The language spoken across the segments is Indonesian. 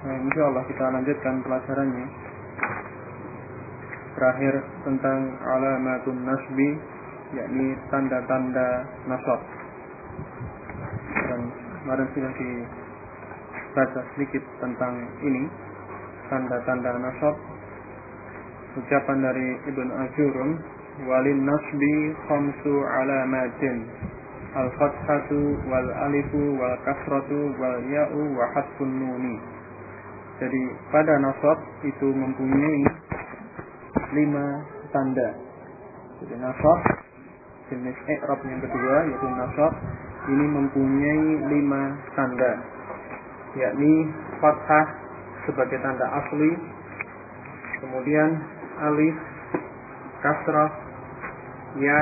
Nah, insya Allah kita lanjutkan pelajarannya. Terakhir tentang alamatun nasbi, yakni tanda-tanda nasab. Dan kemarin sudah dibaca sedikit tentang ini, tanda-tanda nasab. Ucapan dari Ibn Ajurum, walin nasbi khamsu alamatin al-fathatu wal alifu wal kasratu wal ya'u wa hatfun nuni jadi pada nasab itu mempunyai lima tanda. Jadi nasab jenis i'rab yang kedua yaitu nasab ini mempunyai lima tanda yakni fathah sebagai tanda asli kemudian alif kasrah ya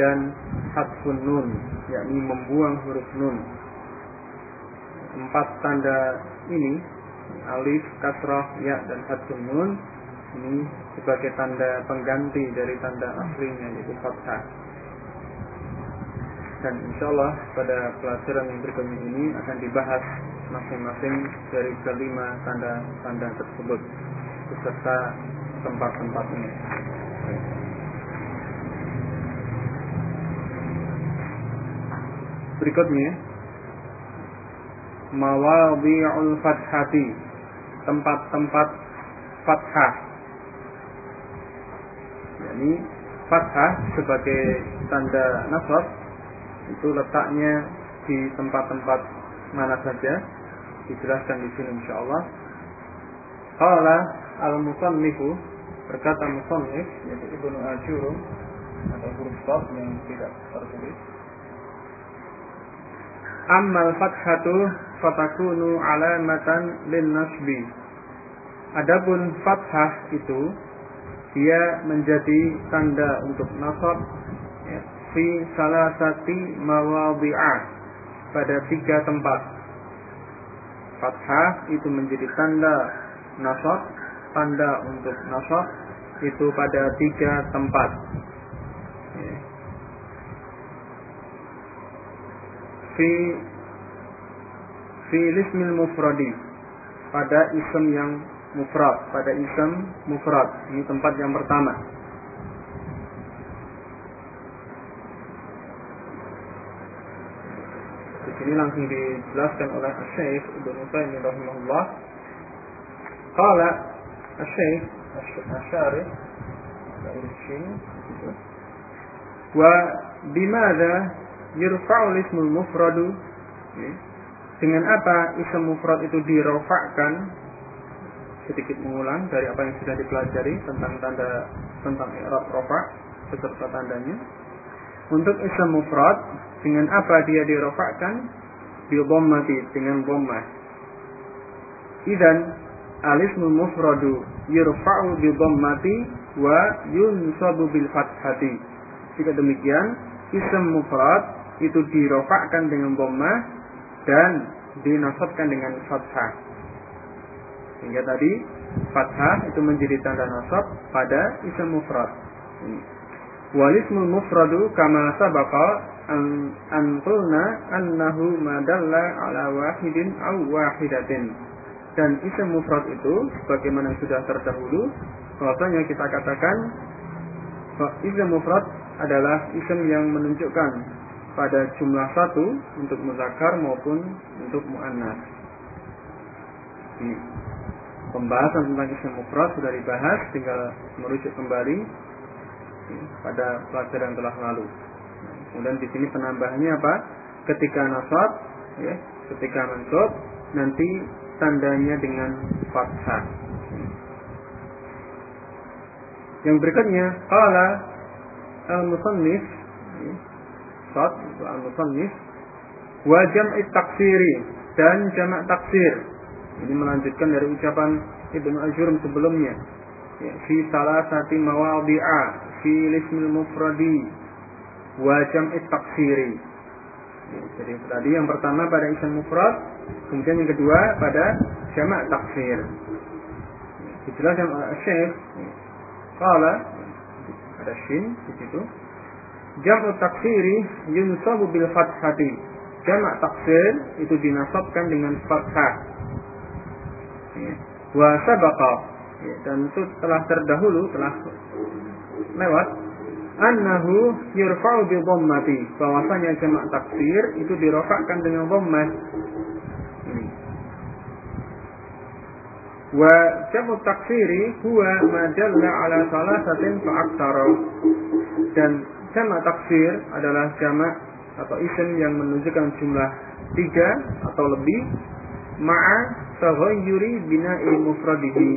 dan hatfun nun yakni membuang huruf nun empat tanda ini alif, kasrah, ya dan hatun nun ini sebagai tanda pengganti dari tanda aslinya yaitu fathah. Dan insya Allah pada pelajaran yang berikutnya ini akan dibahas masing-masing dari kelima tanda-tanda tersebut beserta tempat-tempatnya. Berikutnya mawadhi'ul fathati. Tempat-tempat fathah. Yakni fathah sebagai tanda nasab itu letaknya di tempat-tempat mana saja dijelaskan di sini insyaallah. Qala al-musannifu berkata musannif yaitu Ibnu Asyurum atau huruf stop yang tidak tertulis. Ammal fathatu fatakunu alamatan lin nasbi. Adapun fathah itu dia menjadi tanda untuk nasab ya, fi salasati mawadhi'ah pada tiga tempat. Fathah itu menjadi tanda nasab, tanda untuk nasab itu pada tiga tempat. Ya. Fi fi ismil mufradi pada isim yang mufrad. Pada isim mufrad. Ini tempat yang pertama. Di sini langsung dijelaskan oleh Syekh Ibnu Taimiyah rahimahullah. Qala Syekh dari sini wa bimadza yurfa'u ismul mufradu dengan apa isim mufrad itu dirofakkan? Sedikit mengulang dari apa yang sudah dipelajari tentang tanda tentang i'rab rofa beserta tandanya. Untuk isim mufrad dengan apa dia dirofakkan? Bil mati dengan dhammah. Idan alismul mufradu yurfa'u bil dhammati wa yunsabu bil fathati jika demikian isim mufrad itu dirofakkan dengan dhammah dan dinasabkan dengan fathah. Hingga tadi fathah itu menjadi tanda nasab pada isim mufrad. Walismul mufradu kama sabaqa an anqulna annahu madalla ala wahidin aw wahidatin. Dan isim mufrad itu sebagaimana sudah terdahulu bahwasanya kita katakan isim mufrad adalah isim yang menunjukkan pada jumlah satu untuk muzakar maupun untuk muannas. Pembahasan tentang isim mufrad sudah dibahas, tinggal merujuk kembali pada pelajaran telah lalu. Kemudian di sini penambahannya apa? Ketika nasab, ya, ketika mansub, nanti tandanya dengan fathah. Yang berikutnya, qala al-musannif Sad al-musannif wa jam'i taksiri dan jamak taksir. Ini melanjutkan dari ucapan Ibnu Ajurum sebelumnya. Ya, fi salah satu mawadhi'a fi lismil mufradi wa jam'it taksiri. Ya, jadi tadi yang pertama pada isim mufrad, kemudian yang kedua pada jamak taksir. Ya, dijelaskan oleh Syekh Qala ada shin di situ. Jam'u taksiri yunsabu bil fathati. Jamak taksir itu dinasabkan dengan fathah. Ya. Wa sabaqa ya, dan itu telah terdahulu telah lewat annahu yurfa'u bi dhammati bahwasanya jamak taksir itu dirofakkan dengan dhammah wa jamu taksiri huwa ma dalla ala salasatin fa dan jamak taksir adalah jamak atau isim yang menunjukkan jumlah tiga atau lebih. Ma'a taghayyuri bina'i mufradihi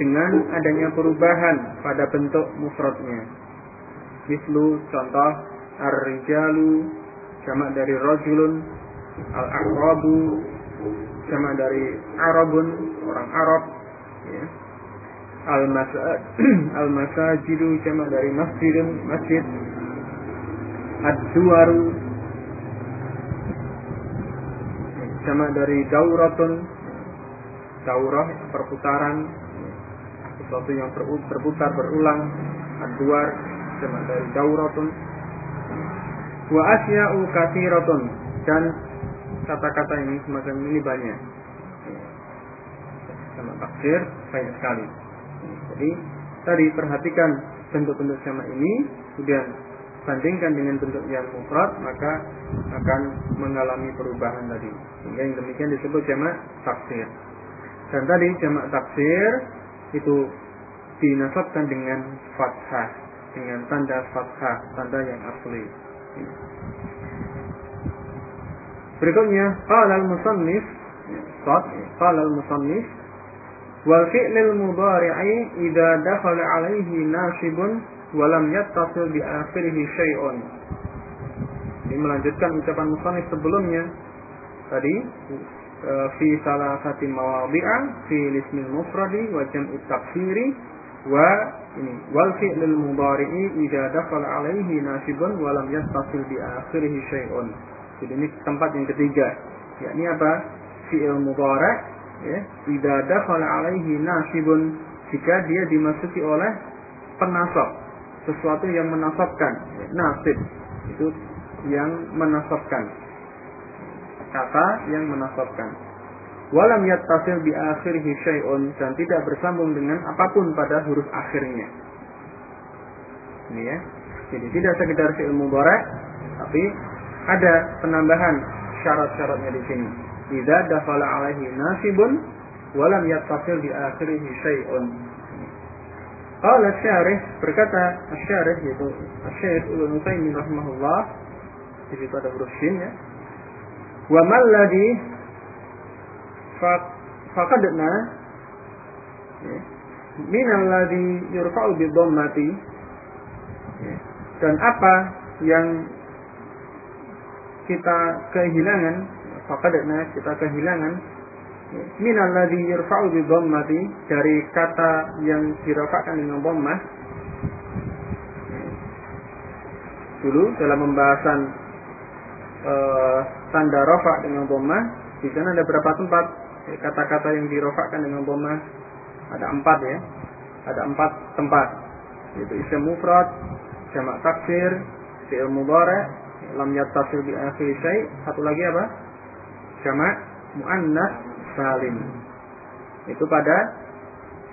dengan adanya perubahan pada bentuk mufradnya. Mislu contoh ar-rijalu jamak dari rajulun al-aqrabu jamak dari arabun orang Arab ya. al-masajid al-masajidu jamak dari masjidun masjid ad-duwaru. Jamak dari dauratun. Daurah perputaran. Sesuatu yang berputar berulang. Ad-duwar jamak dari dauratun. Wa asya'u kathiratun. Dan kata-kata ini semacam ini banyak. Sama tafsir banyak sekali. Jadi tadi perhatikan bentuk-bentuk sama ini. Kemudian bandingkan dengan bentuk yang mufrad maka akan mengalami perubahan tadi. Sehingga yang demikian disebut jamak taksir dan tadi jamak taksir itu dinasabkan dengan fathah dengan tanda fathah tanda yang asli. Berikutnya qala al-musannif qala al-musannif wal fi'lil mudhari'i idza dakhala 'alaihi nasibun wa lam yattasil bi akhirih syai'un. Ini melanjutkan ucapan musannif sebelumnya tadi e, fi salah satu mawadhi'a fi ismil mufradi wa jam'i taksiri wa ini wal fi'lil mudhari'i idza dakhala 'alaihi nasibun wa lam yattasil bi akhirih syai'un. Jadi ini tempat yang ketiga yakni apa? Fi'il mudhari' ya idza dakhala alaihi nasibun jika dia dimasuki oleh penasab sesuatu yang menasabkan. Nasib. Itu yang menasabkan. Kata yang menasabkan. Walam yattasil bi akhirih syai'un. Dan tidak bersambung dengan apa pun pada huruf akhirnya. Ini ya. Jadi tidak sekedar fi'il mudhari tapi ada penambahan syarat-syaratnya di sini. Idza dakhala alaihi nasibun walam yattasil di akhirih syai'un. Qala syarih berkata syarih yaitu Syekh Ibnu Taimin rahimahullah di situ ada huruf shin ya. Wa mal ladhi faqadna ya, min yurfa'u bi ya, dan apa yang kita kehilangan faqadna kita kehilangan minal ladzi yurfa'u bi dhammati dari kata yang dirafakkan dengan dhammah dulu dalam pembahasan uh, tanda rafa dengan dhammah di sana ada berapa tempat kata-kata yang dirofakkan dengan dhammah ada empat ya ada empat tempat yaitu isim mufrad jamak taksir fi'il mudhari lam yattasil bi akhir syai satu lagi apa? Jamak muannas salim. Itu pada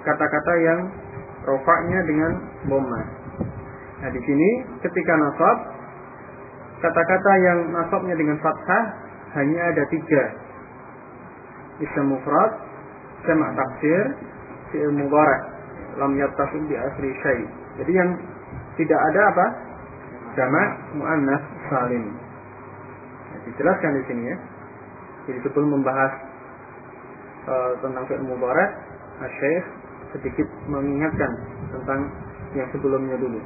kata-kata yang rofaknya dengan bomma. Nah di sini ketika nasab kata-kata yang nasabnya dengan fathah hanya ada tiga. Isim mufrad, jamak taksir, fi'il mudhari' lam yattasil bi asri syai. Jadi yang tidak ada apa? Jamak muannas salim. Nah, dijelaskan di sini ya. Jadi sebelum membahas uh, tentang fi'il mudhari', Syekh sedikit mengingatkan tentang yang sebelumnya dulu.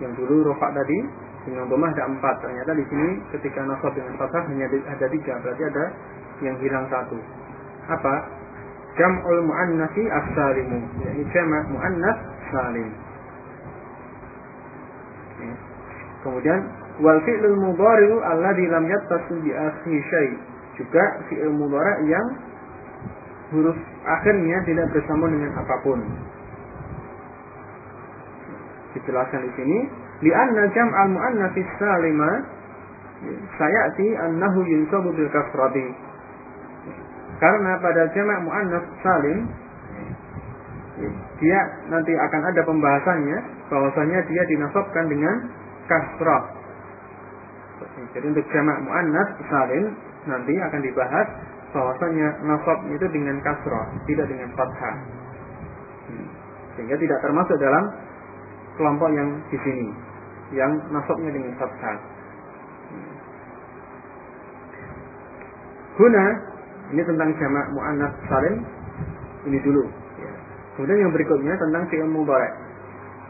Yang dulu rofak tadi dengan domah ada empat. Ternyata di sini ketika nasab dengan fathah hanya ada tiga. Berarti ada yang hilang satu. Apa? Jam'ul muannasi as-salimu. Ini jamak muannas salim. Kemudian wal fi'lul mudhari'u alladhi lam yattasil bi akhir syai. Juga fi'il mudhari' yang huruf akhirnya tidak bersambung dengan apa pun. Dijelaskan di sini, di anna jam'al muannats salima sayati annahu yunsabu bil kasrati. Karena pada jamak muannats salim dia nanti akan ada pembahasannya bahwasanya dia dinasabkan dengan kasrah. Jadi untuk jamak muannats salim nanti akan dibahas bahwasanya nasab itu dengan kasrah, tidak dengan fathah. Hmm. Sehingga tidak termasuk dalam kelompok yang di sini, yang nasabnya dengan fathah. Hmm. Huna ini tentang jamak muannats salim ini dulu. Ya. Kemudian yang berikutnya tentang fi'il mudhari'.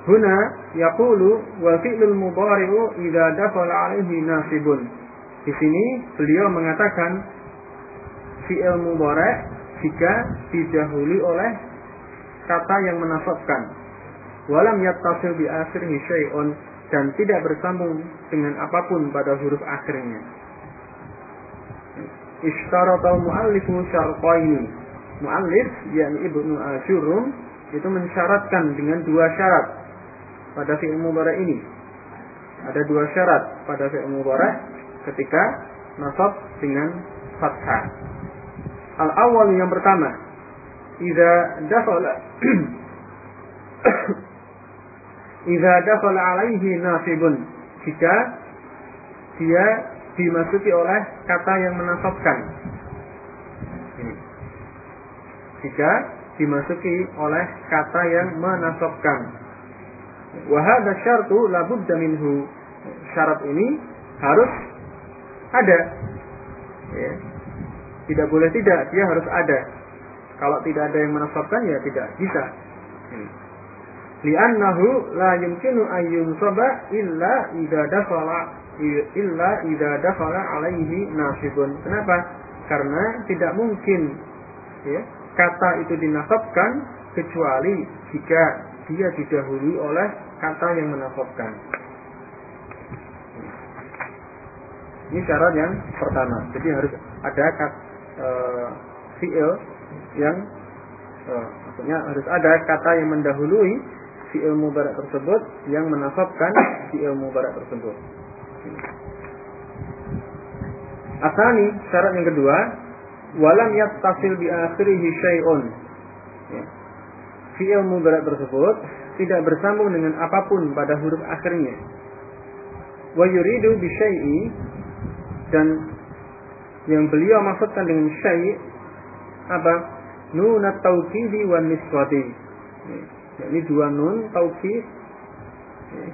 Huna yaqulu wal fi'lul mudhari'u idza dakhala 'alaihi nasibun. Di sini beliau mengatakan fi'il mudhari' jika didahului oleh kata yang menasabkan. Walam yattasil bi akhirih syai'un dan tidak bersambung dengan apa pun pada huruf akhirnya. Ishtarata muallifu syarqaini. Muallif yakni Ibnu Asyurum itu mensyaratkan dengan dua syarat pada fi'il mudhari' ini. Ada dua syarat pada fi'il mudhari' ketika nasab dengan fathah. Al awal yang pertama, idza dakhala idza dakhala alaihi nasibun jika dia dimasuki oleh kata yang menasabkan. Jika dimasuki oleh kata yang menasabkan. Wa hadza syartu la budda minhu. Syarat ini harus ada. Ya tidak boleh tidak, dia harus ada. Kalau tidak ada yang menasabkan ya tidak bisa. Li'annahu la yumkinu an yunsaba illa idza dakhala illa idza dakhala alaihi nasibun. Kenapa? Karena tidak mungkin ya, kata itu dinasabkan kecuali jika dia didahului oleh kata yang menasabkan. Ini syarat yang pertama. Jadi harus ada kata uh, fi'il yang uh, maksudnya harus ada kata yang mendahului fi'il mubarak tersebut yang menasabkan fi'il mubarak tersebut. Asani syarat yang kedua, walam yattasil bi akhirihi syai'un. Ya. Fi'il mubarak tersebut tidak bersambung dengan apa pun pada huruf akhirnya. Wa yuridu bi syai'i dan yang beliau maksudkan dengan syai' apa? Nun taukidi wa niswati. Ini dua nun taukid,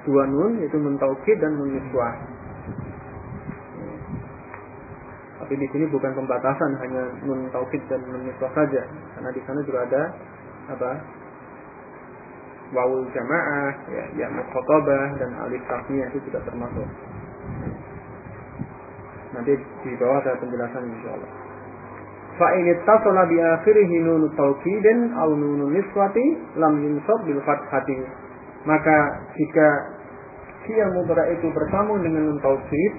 dua nun yaitu nun taukid dan nun niswah. Tapi di sini bukan pembatasan hanya nun taukid dan nun niswah saja, karena di sana juga ada apa? Wawul jamaah, ya, ya mukhatabah dan alif tasniyah itu juga termasuk. Nanti di bawah ada penjelasan insyaallah. Fa in ittasala bi akhirih nun taukidin aw nun niswati lam yunsab bil fathati. Maka jika fi'il mudhari itu bersambung dengan nun taukid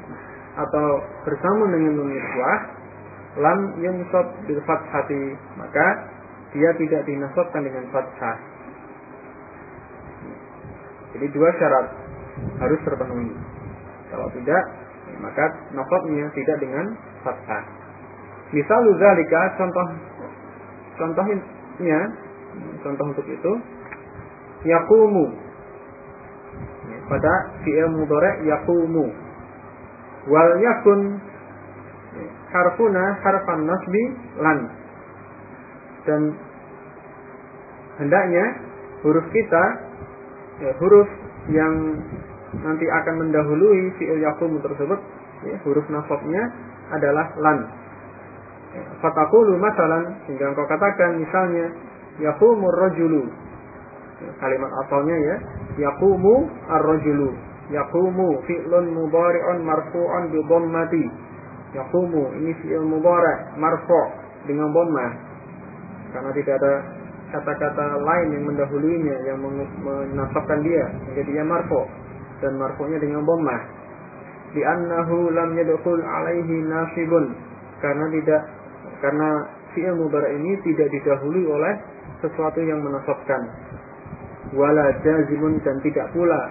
atau bersambung dengan nun niswah lam yunsab bil fathati, maka dia tidak dinasabkan dengan fathah. Jadi dua syarat harus terpenuhi. Kalau tidak, maka nasabnya tidak dengan fathah. Misal zalika contoh contohnya contoh untuk itu yakumu. Pada fi'il mudhari' yakumu. Wal yakun harfuna harfan nasbi lan. Dan hendaknya huruf kita ya, huruf yang nanti akan mendahului fi'il yakum tersebut ya, huruf nasabnya adalah lan. Ya, fatakulu masalan sehingga engkau katakan misalnya yakumur rajulu. Ya, kalimat asalnya ya yakumu ar-rajulu. Yakumu fi'lun mudhari'un marfu'un bi dhammati. Yaqumu ini fi'il mudhari marfu dengan dhammah karena tidak ada kata-kata lain yang mendahulunya yang menasabkan dia menjadi dia marfu dan marfu'nya dengan dhammah li'annahu lam yadkhul alaihi nasibun karena tidak karena fi'il mudhari ini tidak didahului oleh sesuatu yang menasabkan wala jazimun dan tidak pula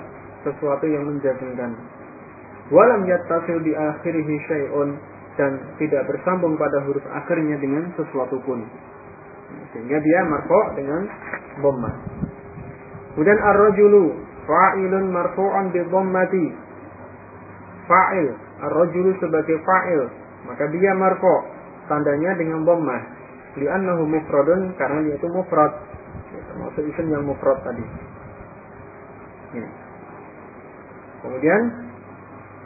sesuatu yang menjazmkan walam yattasil di akhirihi syai'un dan tidak bersambung pada huruf akhirnya dengan sesuatu pun. Sehingga dia marfu dengan dhamma. Kemudian ar-rajulu fa'ilun marfu'un bi dhammati. Fa'il, ar-rajulu sebagai fa'il, maka dia marfu, tandanya dengan dhammah. Li'annahu mufradun karena dia itu mufrad. Termasuk isim yang mufrad tadi. Ya. Kemudian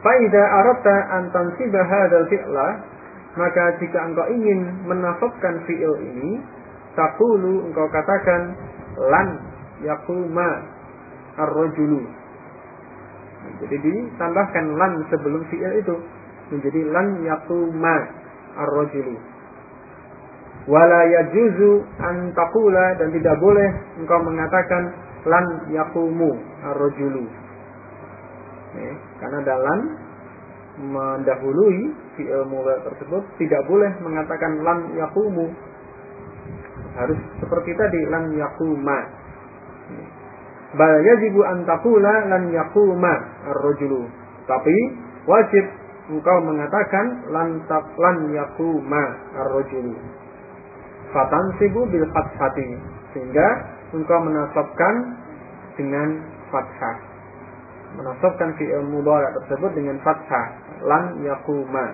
Faida arata an tansiba hadzal fi'la, maka jika engkau ingin menafsirkan fi'il ini, taqulu engkau katakan lan yaquma ar-rajulu. Jadi ditambahkan lan sebelum fi'il itu menjadi lan yaquma ar-rajulu. Wala yajuzu an taqula dan tidak boleh engkau mengatakan lan yaqumu ar-rajulu. Ya, karena dalam mendahului fi'il mudhari tersebut tidak boleh mengatakan lam yakumu harus seperti tadi lam yakuma bal yajibu an taqula lan yakuma ar-rajulu tapi wajib engkau mengatakan lan lan yakuma ar-rajulu fatansibu bil fathati sehingga engkau menasabkan dengan fathah menasabkan fi'il mudhari tersebut dengan fathah lan yaquma.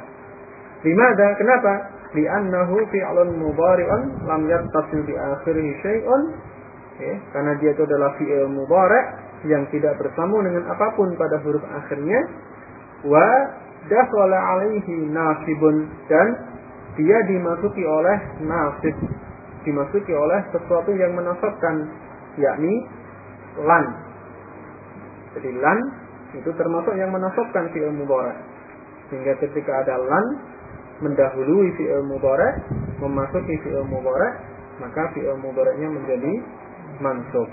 Limada? Kenapa? Li'annahu fi'lun mudhari'un lam yattasil bi akhirih syai'un. Ya, karena dia itu adalah fi'il mudhari yang tidak bersambung dengan apa pun pada huruf akhirnya wa dakhala alaihi nasibun dan dia dimasuki oleh nasib dimasuki oleh sesuatu yang menasabkan yakni lan jadi lan itu termasuk yang menasabkan fi'il mudhari. Sehingga ketika ada lan mendahului fi'il mudhari, memasuki fi'il mudhari, maka fi'il mudhari'nya menjadi mansub.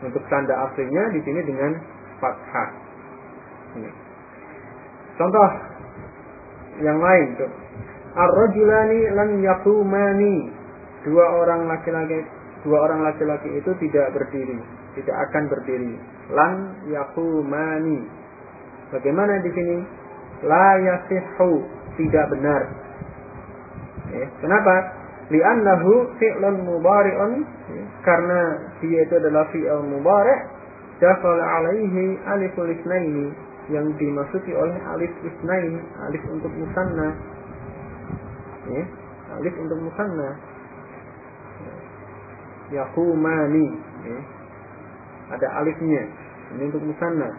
Untuk tanda aslinya di sini dengan fathah. Contoh yang lain tuh. Ar-rajulani lan yaqumani. Dua orang laki-laki dua orang laki-laki itu tidak berdiri, tidak akan berdiri lan yakumani. Bagaimana di sini? La yasihu, tidak benar. Eh, kenapa? Li'annahu fi'lun mubari'un karena dia itu adalah fi'l mubari' dakhala alaihi aliful isnaini yang dimasuki oleh alif isnain, alif untuk musanna. Ya, alif untuk musanna. Yakumani. Ya ada alifnya ini untuk musanna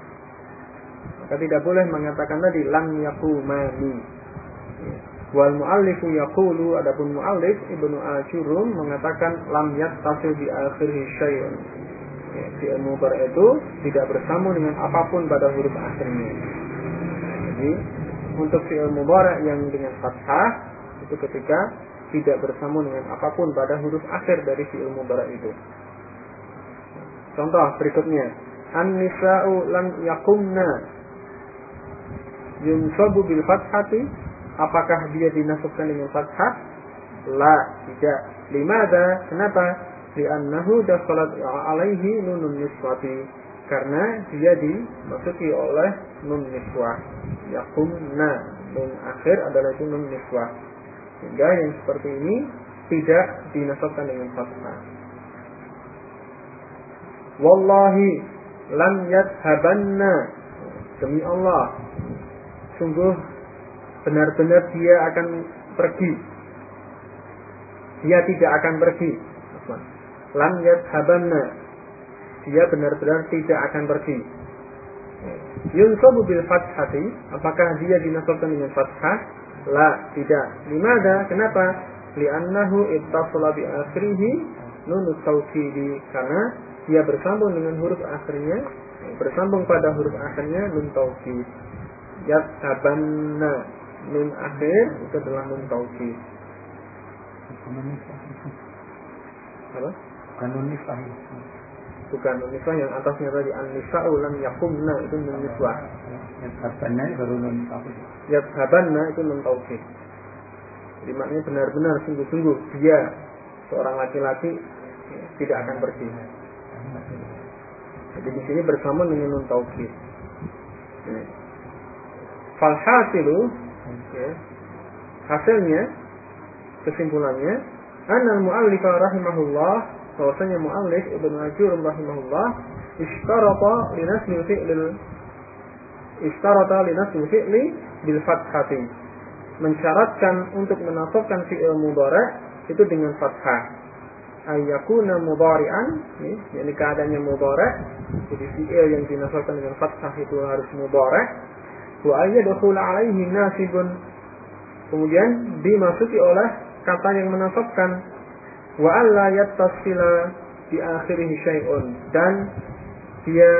maka tidak boleh mengatakan tadi lam yakumani wal muallifu yaqulu adapun muallif Ibnu Asyurum mengatakan lam yattasil di akhir syai'un. Ya, fi'il mudhari itu tidak bersambung dengan apa pun pada huruf akhirnya. Jadi untuk fi'il mudhari yang dengan fathah itu ketika tidak bersambung dengan apa pun pada huruf akhir dari fi'il mudhari itu. Contoh berikutnya, an-nisa'u lam yakumna yunsabu bil fathati apakah dia dinasabkan dengan fathah? La, tidak. Limada? Kenapa? Li'annahu dakhalat alaihi nunun niswati. Karena dia dimasuki oleh nun niswah. Yakumna. Nun akhir adalah itu nun niswah. Sehingga yang seperti ini tidak dinasabkan dengan fathah. Wallahi lam yadhabanna. Demi Allah. Sungguh benar-benar dia akan pergi. Dia tidak akan pergi. Lam yadhabanna. Dia benar-benar tidak akan pergi. Yunsabu bil fathati. Apakah dia dinasabkan dengan fathah? La, tidak. Limada? Kenapa? Li'annahu ittasala bi akhirihi nunut tawkidi. Karena dia bersambung dengan huruf akhirnya bersambung pada huruf akhirnya nun taukid yatabanna nun akhir itu adalah nun taukid. Apa? Bukan nun. Bukan nun yang atasnya tadi an nisa'u lam yakumna itu nun niswah. Yadhabanna baru nun taukid. Yadhabanna itu nun taukid. Jadi maknanya benar-benar sungguh-sungguh dia seorang laki-laki tidak akan pergi. Jadi di sini bersama dengan nun taukid. Falhasilu ya, hasilnya kesimpulannya anal muallif rahimahullah bahwasanya muallif Ibnu Ajur rahimahullah istarata li nasmi fi'lil istarata li nasmi fi'li bil fathati. Mensyaratkan untuk menasabkan fi'il mudhari itu dengan fathah. Ayyakuna mudhari'an ya, yakni keadaannya mudhari jadi fi'il yang dinasabkan dengan fathah itu harus mudhari wa alaihi nasibun. Kemudian dimasuki oleh kata yang menasabkan wa alla yattasila di akhirih syai'un. Dan dia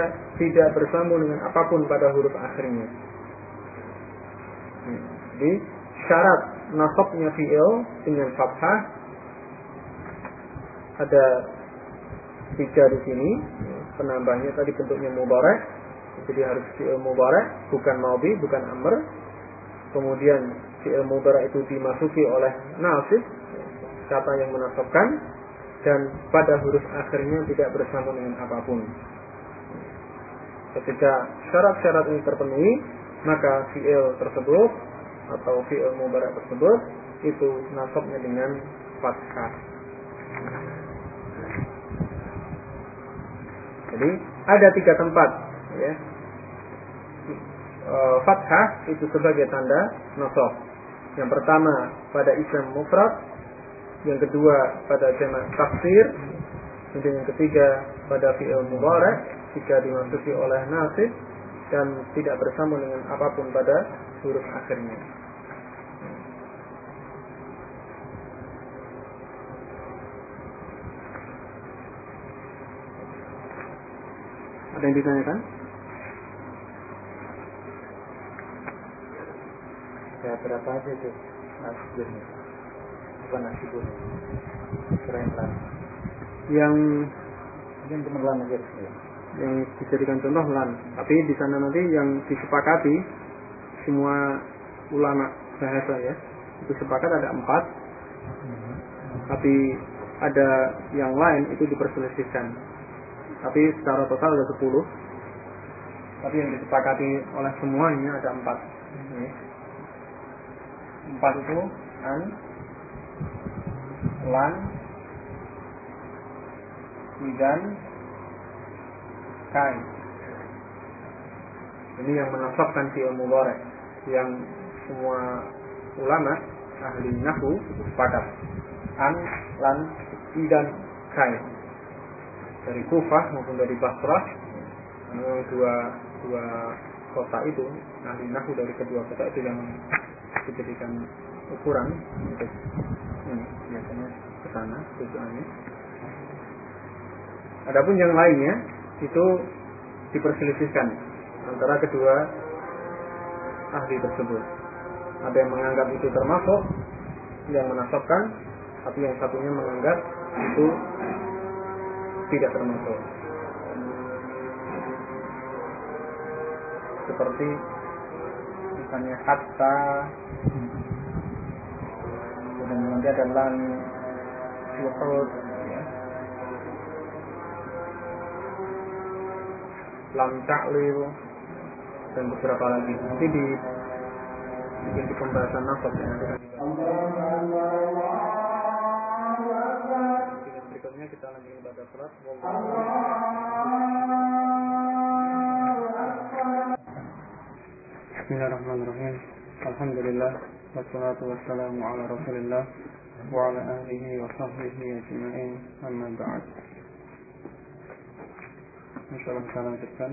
tidak bersambung dengan apa pun pada huruf akhirnya. Jadi syarat nasabnya fi'il dengan fathah ada tiga di sini. Penambahnya tadi bentuknya mubarak jadi harus fi'il mubarak bukan maudi bukan amr kemudian fi'il mudhari itu dimasuki oleh nasib kata yang menasabkan dan pada huruf akhirnya tidak bersambung dengan apa pun. Ketika syarat-syarat ini terpenuhi, maka fi'il tersebut atau fi'il mudhari tersebut itu nasabnya dengan fathah. Jadi ada tiga tempat ya. E, fathah itu sebagai tanda nasab. Yang pertama pada Islam mufrad, yang kedua pada jamak tafsir, kemudian yang ketiga pada fi'il mubarak jika dimasuki oleh nasib dan tidak bersama dengan apa pun pada huruf akhirnya. Ada yang ditanyakan? Ya berapa aja itu nasibun bukan nasibun keren lah Yang mungkin cuma lan aja ya. yang dijadikan contoh lan, tapi di sana nanti yang disepakati semua ulama bahasa ya itu sepakat ada empat, tapi ada yang lain itu diperselisihkan. Tapi secara total ada sepuluh. Tapi yang disepakati oleh semuanya ada empat. Ya. Empat itu an, lan, dan kai. Ini yang menasabkan fi'il mudhari yang semua ulama ahli nahwu itu sepakat. An, lan, dan kai. Dari Kufah maupun dari Basrah, dua dua kota itu ahli nahwu dari kedua kota itu yang dijadikan ukuran untuk ini biasanya ke sana tujuannya. Adapun yang lainnya itu diperselisihkan antara kedua ahli tersebut. Ada yang menganggap itu termasuk yang menasabkan, tapi yang satunya menganggap itu tidak termasuk. Seperti misalnya hatta dan nanti ada lan syuhud ya. lam ta'lil dan beberapa lagi. Nanti di di, di pembahasan nafas ya nanti berikutnya kita lanjut ibadah surat Bismillahirrahmanirrahim. Alhamdulillah Wassalatu wassalamu ala rasulillah Wa ala ahlihi wa sahbihi ajma'in. Amma ba'd. Insyaallah kita lanjutkan.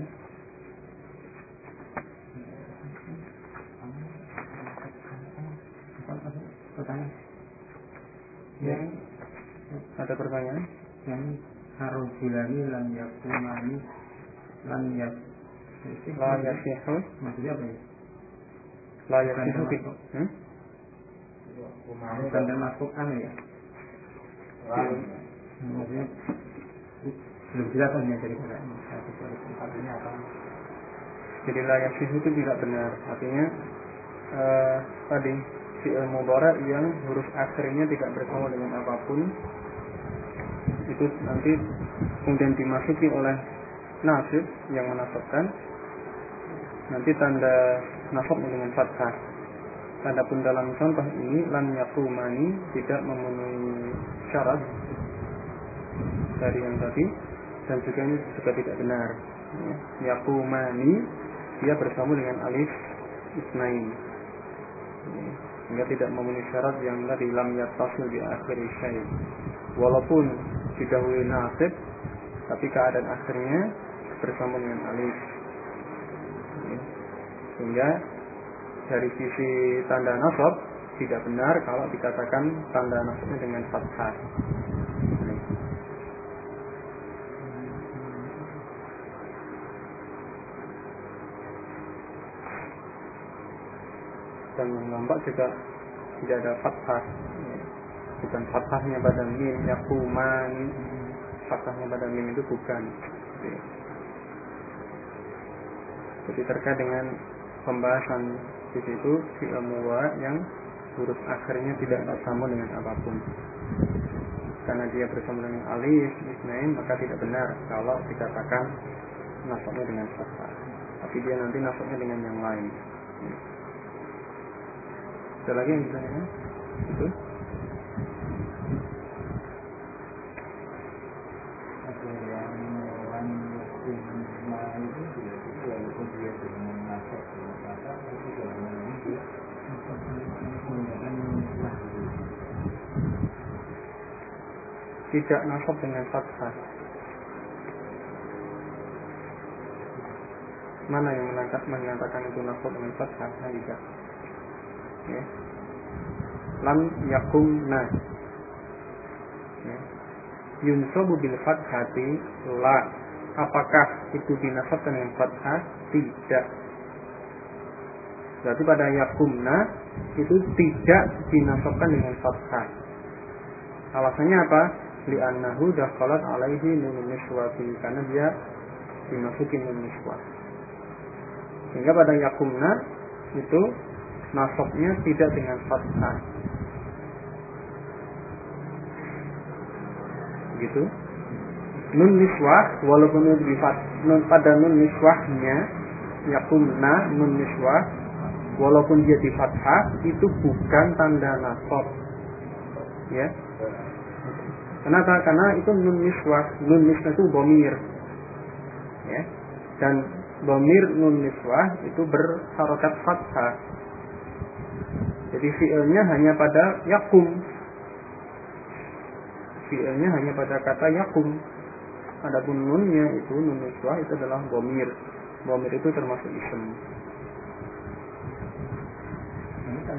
Pertanyaan Ya. Ada pertanyaan? yang harus bilani lan yakumani lan yak La yasihu maksudnya apa ya La yasihu bi hmm? Bukan termasuk anu ya. Maksudnya belum jelas kan ya dari Artinya apa? Jadi la yasihu itu tidak benar. Artinya eh, tadi fi'il mudhari yang huruf akhirnya tidak bersama dengan apa pun itu nanti kemudian dimasuki oleh nasib yang menasabkan nanti tanda nasabnya dengan fathah Adapun dalam contoh ini lam yakumani tidak memenuhi syarat dari yang tadi dan juga ini juga tidak benar. Ya. Yakumani dia bersama dengan alif isnain. Ya. Sehingga tidak memenuhi syarat yang tadi lam yattasil di akhir syai. Walaupun didahului nasib tapi keadaan akhirnya bersama dengan alif. Ya. Sehingga dari sisi tanda nasab tidak benar kalau dikatakan tanda nasabnya dengan fathah. Dan yang nampak juga tidak ada fathah. Bukan fathahnya pada mim, yakuman. Fathahnya pada mim itu bukan. Jadi terkait dengan pembahasan di situ fi'il mudhari yang huruf akhirnya tidak bersama dengan apa pun. Karena dia bersama dengan alif, isnain, maka tidak benar kalau dikatakan nasabnya dengan fathah. Tapi dia nanti nasabnya dengan yang lain. Ada lagi yang ditanyakan? Itu? Tidak nasab dengan fathah. Mana yang mengatakan itu nasab dengan fathah? Nah, tidak. Ya. Lam yakumna. Ya. Yunsabu bil fathati la. Apakah itu dinasabkan dengan fathah? Tidak. Berarti pada yakumna itu tidak dinasabkan dengan fathah. Alasannya apa? Li'annahu dakhalat alaihi nun niswati karena dia dimasuki nun niswa sehingga pada yakumna itu nasabnya tidak dengan fathah. Gitu. Nun niswah walaupun di nun pada nun niswahnya yakumna nun niswah walaupun dia di fathah itu bukan tanda nasab. Ya Kenapa? Karena itu nun niswah. Nun niswah itu bomir. Ya. Dan bomir nun niswah itu berharokat fathah. Jadi fiilnya hanya pada yakum. Fiilnya hanya pada kata yakum. Adapun nunnya itu nun niswah itu adalah bomir. Bomir itu termasuk isem. Ini kan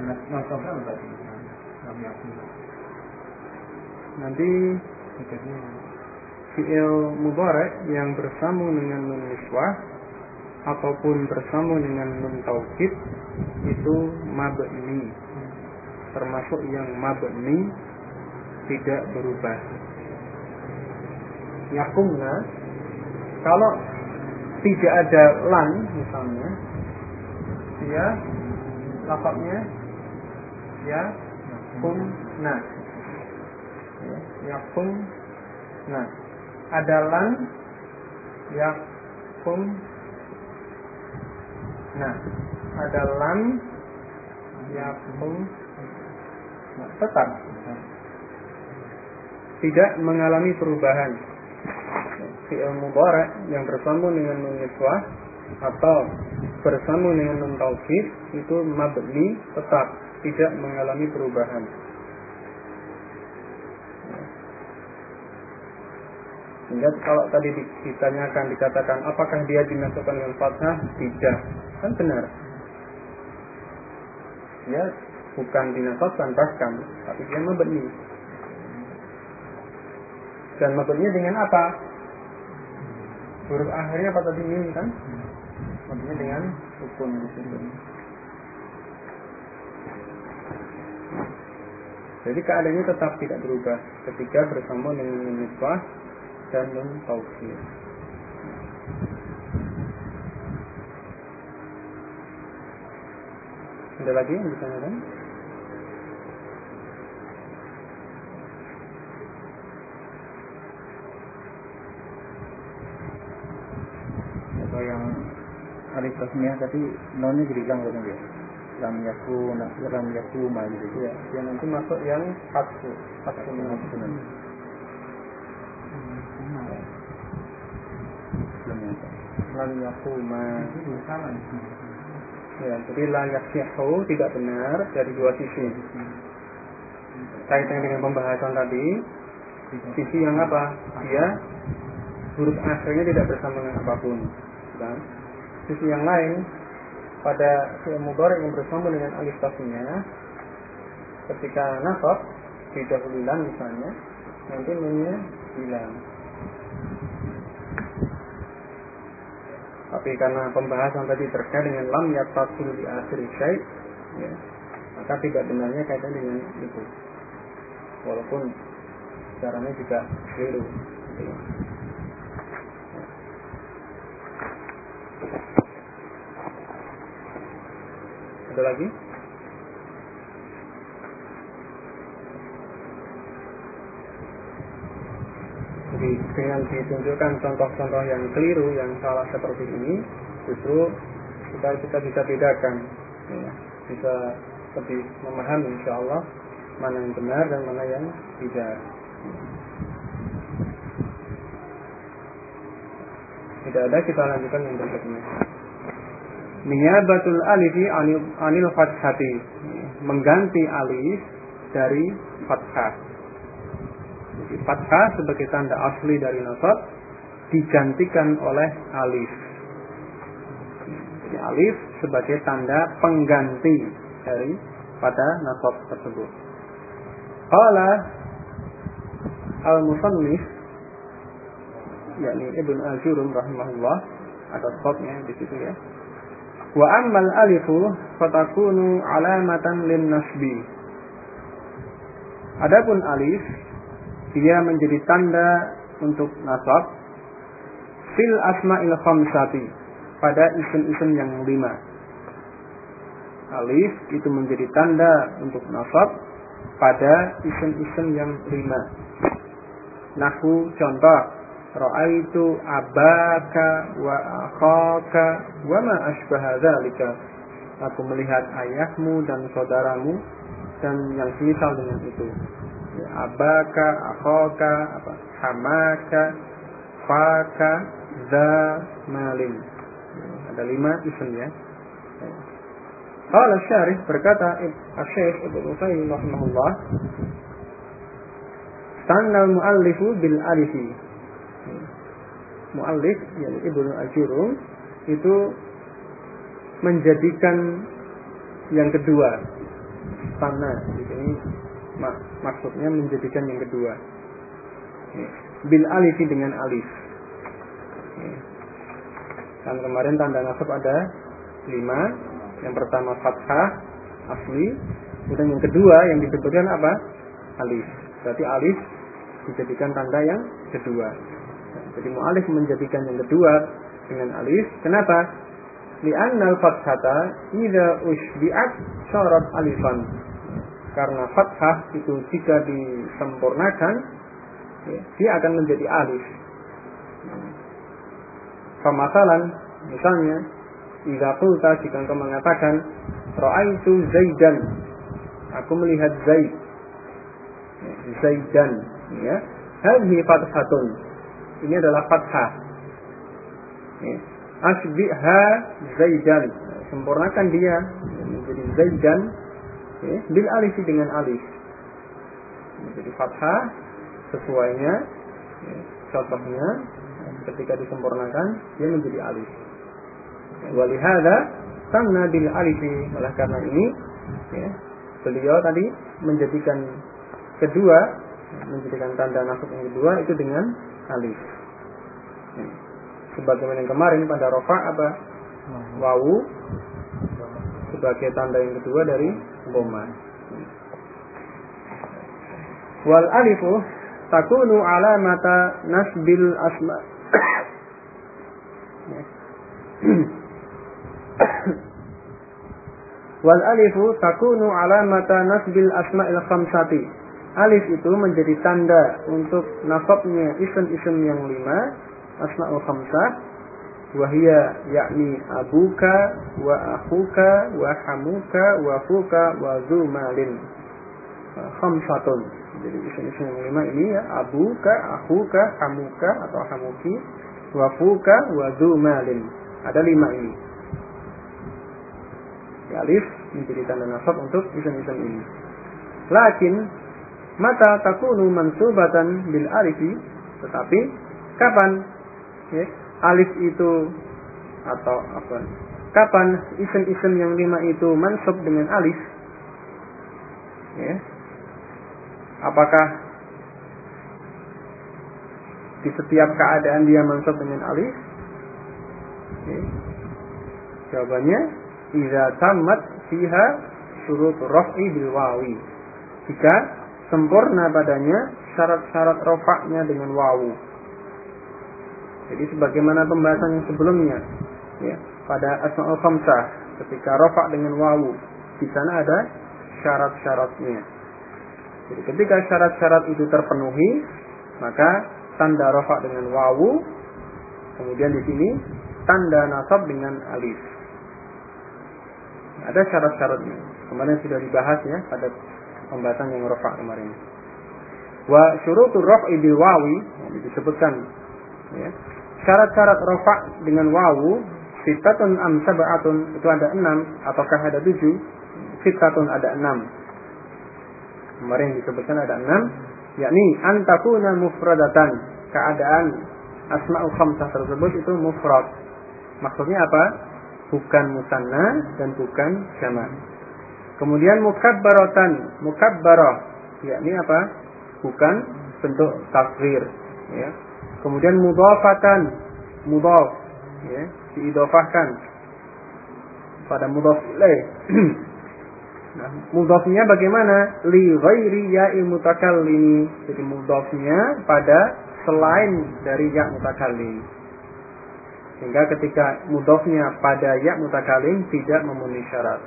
nanti fi'il mubarak yang bersambung dengan nun ataupun bersambung dengan nun taukid itu mabni. Termasuk yang mabni tidak berubah. Yakumna kalau tidak ada lan misalnya ya lafadznya ya kumna yakum nah ada lan yakum nah ada lan yakum nah, tetap. Tidak mengalami perubahan. Fi'il mubarak yang bersambung dengan nun atau bersambung dengan nun itu mabni tetap tidak mengalami perubahan Sehingga kalau tadi ditanyakan, dikatakan apakah dia dimasukkan dengan fathah? Tidak. Kan benar. Ya, bukan dinasabkan bahkan, tapi dia mabni. Dan maksudnya dengan apa? Huruf akhirnya apa tadi mim kan? Mabninya dengan sukun di situ. Jadi keadaannya tetap tidak berubah ketika bersambung dengan nisbah dan nun taukid. Ada lagi yang ditanyakan? Yang alif tasmiyah tapi nonnya jadi hilang kan ya? Lam yaku, lam yaku ma gitu. Ya, yang nanti masuk yang fatku, fatku nun. Belum ya. Lam yakuma. Ya, jadi la yaksihu tidak benar dari dua sisi. Kaitan dengan pembahasan tadi, sisi yang apa? Dia huruf akhirnya tidak bersama dengan apa pun. Dan sisi yang lain pada fi'il mudhari yang bersama dengan alif tasnya ketika nasab didahulukan misalnya nanti nunnya hilang. Tapi karena pembahasan tadi terkait dengan lam yattasil di akhir syai, ya, maka tidak benarnya kaitan dengan itu. Walaupun caranya juga keliru. Ya. Ada lagi? Jadi dengan ditunjukkan contoh-contoh yang keliru, yang salah seperti ini, justru kita kita bisa bedakan, ya, bisa lebih memahami insya Allah mana yang benar dan mana yang tidak. Tidak ada kita lanjutkan yang berikutnya. Niyabatul alifi anil, anil fathati mengganti alif dari fathah. Fathah sebagai tanda asli dari nasab digantikan oleh alif. Jadi alif sebagai tanda pengganti dari pada nasab tersebut. Qala al-musannif yakni Ibn Al-Jurum rahimahullah ada stopnya di situ ya. Wa ammal alifu fatakunu alamatan lin nasbi. Adapun alif dia menjadi tanda untuk nasab fil asma'il khamsati pada isim-isim yang lima. Alif itu menjadi tanda untuk nasab pada isim-isim yang lima. Nahu contoh Ra'aitu abaka wa akhaka wa ma asbaha dzalika. Aku melihat ayahmu dan saudaramu dan yang semisal dengan itu. Abaka, akhaka, apa? Hamaka, faka, za, malin. Ada lima isim ya. Qala syarih berkata Syekh Ibnu Utsaimin rahimahullah Sanal muallifu bil alifi muallif yang Ibnu Ajurum itu menjadikan yang kedua sana di mak maksudnya menjadikan yang kedua. Bil alifi dengan alif. Kan kemarin tanda nasab ada lima. Yang pertama fathah asli. Kemudian yang kedua yang disebutkan apa? Alif. Berarti alif dijadikan tanda yang kedua. Jadi mu'alif menjadikan yang kedua dengan alif. Kenapa? Li'anna al-fathata idza ushbi'at syarat alifan. Karena fathah itu jika disempurnakan ya, dia akan menjadi alif. Pemasalan misalnya idza qulta jika engkau mengatakan ra'aitu zaidan aku melihat zaid zaidan ya hadhihi fathatun ini adalah fathah. Ya. Asbihha zaidan. Sempurnakan dia menjadi zaidan ya, bil alif dengan alif. Jadi fathah sesuainya ya, contohnya ketika disempurnakan dia menjadi alif. Walihada sanna bil alifi oleh karena ini ya, beliau tadi menjadikan kedua menjadikan tanda nasab yang kedua itu dengan alif. Sebagaimana yang kemarin pada rofa apa? Wawu sebagai tanda yang kedua dari goma. Wal alifu takunu alamata nasbil asma. Wal alifu takunu alamata nasbil asma'il khamsati. Alif itu menjadi tanda untuk nasabnya isim-isim yang lima, asma'ul khamsah, wa akhuka wa hamuka wa fuka wa zumalin. Khamsatun. Jadi isim-isim yang lima ini ya abuka, akhuka, hamuka atau hamuki, wa fuka wa zumalin. Ada lima ini alif menjadi tanda nasab untuk isim-isim ini. Lakin mata takunu mansubatan bil alifi tetapi kapan ya, alif itu atau apa kapan isim-isim yang lima itu mansub dengan alif ya apakah di setiap keadaan dia mansub dengan alif ya. jawabannya idza tammat fiha syurut raf'i bil wawi. Jika sempurna padanya syarat-syarat rofaknya dengan wawu. Jadi sebagaimana pembahasan yang sebelumnya, ya, pada asmaul khamsah ketika rofak dengan wawu, di sana ada syarat-syaratnya. Jadi ketika syarat-syarat itu terpenuhi, maka tanda rofak dengan wawu, kemudian di sini tanda nasab dengan alif. Ada syarat-syaratnya. Kemarin sudah dibahas ya pada pembahasan yang rofa kemarin. Wa syurutur raf'i bil wawi disebutkan ya. Syarat-syarat rofa dengan wawu sitatun am sab'atun itu ada enam ataukah ada tujuh? Sitatun ada enam. Kemarin disebutkan ada enam yakni antakuna mufradatan keadaan asma'ul khamsah tersebut itu mufrad. Maksudnya apa? bukan musanna dan bukan jamak. Kemudian mukabbaratan, mukabbarah, yakni apa? Bukan bentuk tasghir, ya. Kemudian mudhafatan, mudhaf, ya, diidofahkan pada mudhaf ilaih. Nah, mudhafnya bagaimana? Li ghairi ya'il mutakallimi. Jadi mudhafnya pada selain dari ya mutakallim. Sehingga ketika mudofnya pada ya mutakalim tidak memenuhi syarat.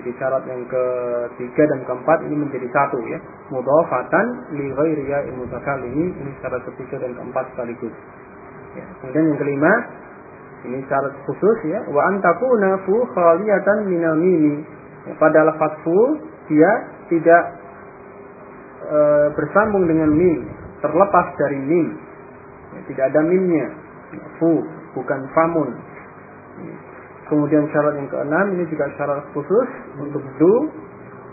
Jadi syarat yang ketiga dan keempat ini menjadi satu ya. Mudofatan li ghairi ya mutakalimi ini syarat ketiga dan keempat sekaligus. Ya. Kemudian yang kelima ini syarat khusus ya wa antakuna fu khaliyatan minal mimi. Ya, pada lafaz fu dia tidak e, bersambung dengan mim, terlepas dari mim tidak ada mimnya fu bukan famun kemudian syarat yang keenam ini juga syarat khusus untuk du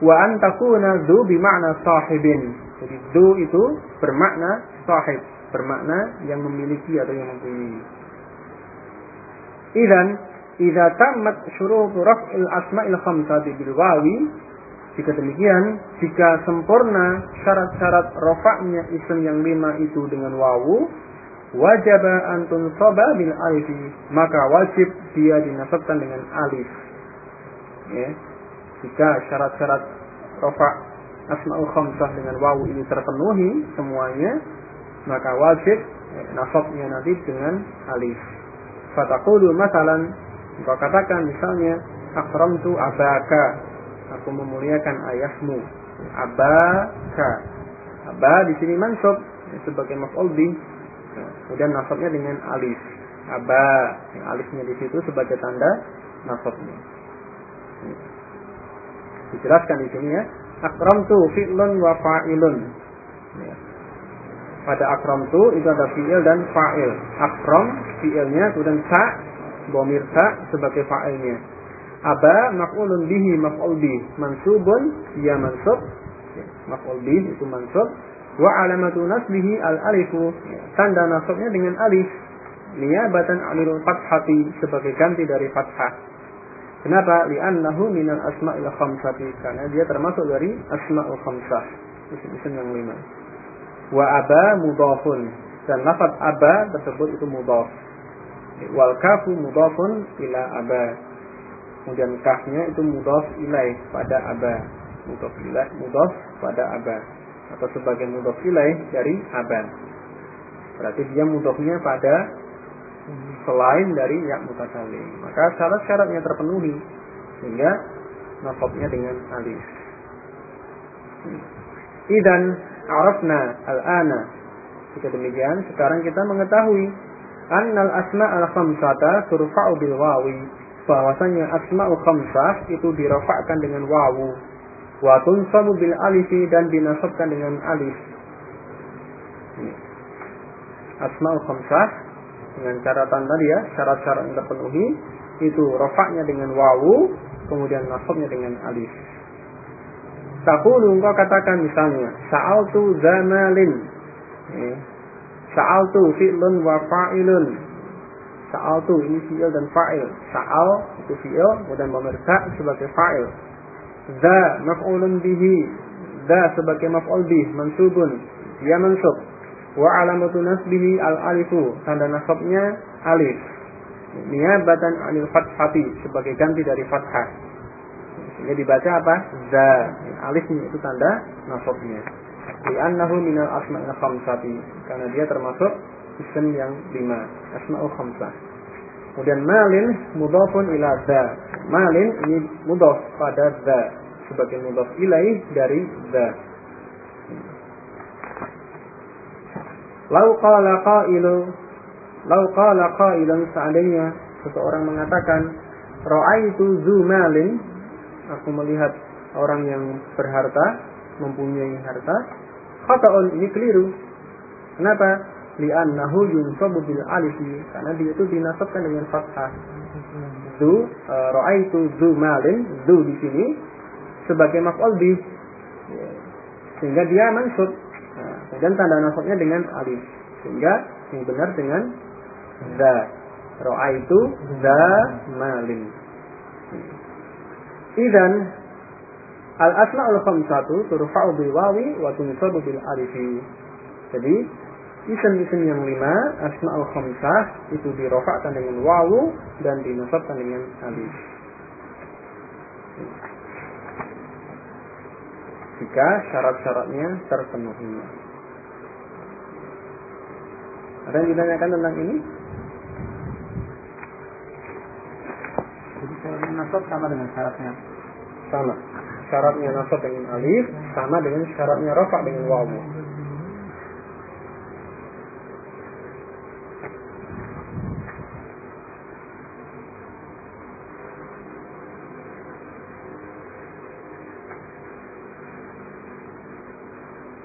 wa antakuna du bimakna sahibin. Jadi du itu bermakna sahib. Bermakna yang memiliki atau yang mempunyai. Idan idza tammat syurut raf'il asma'il khamsati bil wawi jika demikian, jika sempurna syarat-syarat rofaknya isim yang lima itu dengan wawu, wajib antun soba bil alif maka wajib dia dinasabkan dengan alif. Ya jika syarat-syarat rofa asmaul khamsah dengan wawu ini terpenuhi semuanya maka wajib ya, nasabnya nanti dengan alif. Fataqulu masalan engkau katakan misalnya akramtu abaka aku memuliakan ayahmu. Abaka. Aba di sini mansub sebagai maf'ul Kemudian nasabnya dengan alif. Aba, yang alifnya di situ sebagai tanda nasabnya. Dijelaskan di sini ya. Akramtu fi'lun wa fa'ilun. Ya. Pada akramtu itu ada fi'il dan fa'il. Akram fi'ilnya kemudian sa bomir sa sebagai fa'ilnya. Aba maf'ulun bihi maf'ul bih mansubun ya mansub. Ya, maf'ul bih itu mansub wa alamatu nasbihi al alifu tanda nasabnya dengan alif niyabatan anil fathati sebagai ganti dari fathah kenapa? Li'annahu minal asma'il khamsati karena dia termasuk dari asma'ul khamsah isim-isim yang lima. Wa aba mudhafun. Dan lafaz aba tersebut itu mudhaf. Wal kafu mudhafun ila aba. Kemudian kafnya itu mudhaf ilaih pada aba. Mudhaf ilaih mudhaf pada aba. Atau sebagai mudhof ilaih dari aban. Berarti dia mudhofnya pada selain dari ya mutakallim. Maka syarat-syaratnya terpenuhi sehingga nasabnya dengan alif. Idan arafna al-ana. Jika demikian, sekarang kita mengetahui annal asma al khamsata turfa'u bil wawi bahwasanya asma'ul khamsah itu dirafa'kan dengan wawu wa tunsabu bil alifi dan dinasabkan dengan alif asma'ul khamsah dengan catatan tadi ya syarat-syarat yang terpenuhi itu rafa'nya dengan wawu kemudian nasabnya dengan alif. Takulu engkau katakan misalnya sa'altu zamalin sa'altu fi'lun wa fa'ilun. Sa'altu ini fi'il dan fa'il. Sa'al itu fi'il kemudian pemirsa sebagai fa'il. Za maf'ulun bihi. Za sebagai maf'ul bih mansubun. Dia mansub wa alamatu nasbihi al alifu tanda nasabnya alif. Niabatan anil fathati sebagai ganti dari fathah. Sehingga dibaca apa? Za. Alifnya itu tanda nasabnya. Li'annahu minal asma'il khamsati. Karena dia termasuk isim yang lima. Asma'ul khamsah. Kemudian malin mudhafun ila za. Malin ini mudhaf pada za. Sebagai mudhaf ilaih dari za Lau qala qailu Lau qala qailan seandainya seseorang mengatakan Ra'aitu zu malin Aku melihat orang yang berharta Mempunyai harta Khata'un ini keliru. Kenapa? Li'annahu yunsabu bil alifi Karena dia itu dinasabkan dengan fathah. Zu uh, Ra'aitu zu malin Zu di sini Sebagai maf'ul bi Sehingga dia mansub dan tanda nasabnya dengan alif. Sehingga yang benar dengan za. Ro'a itu za malin. Idan al asmaul khamsatu turfa'u bil wawi wa tunsabu bil alifi. Jadi isim-isim yang lima asmaul khamsah itu dirofakkan dengan wawu dan dinasabkan dengan alif. Jika syarat-syaratnya terpenuhi. Ada yang ditanyakan tentang ini? Jadi syaratnya nasab sama dengan syaratnya. Sama. Syaratnya nasab dengan alif sama dengan syaratnya rafa dengan wawu.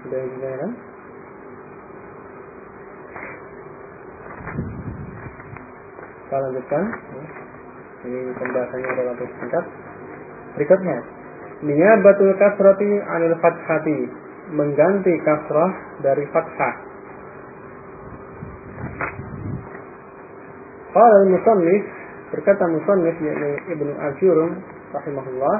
Sudah ditanyakan? Kita lanjutkan. Ini pembahasannya relatif singkat. Berikutnya, niyabatul kasrati anil fathati, mengganti kasrah dari fathah. Qala al-musannif berkata musannif yakni Ibnu Ajurum rahimahullah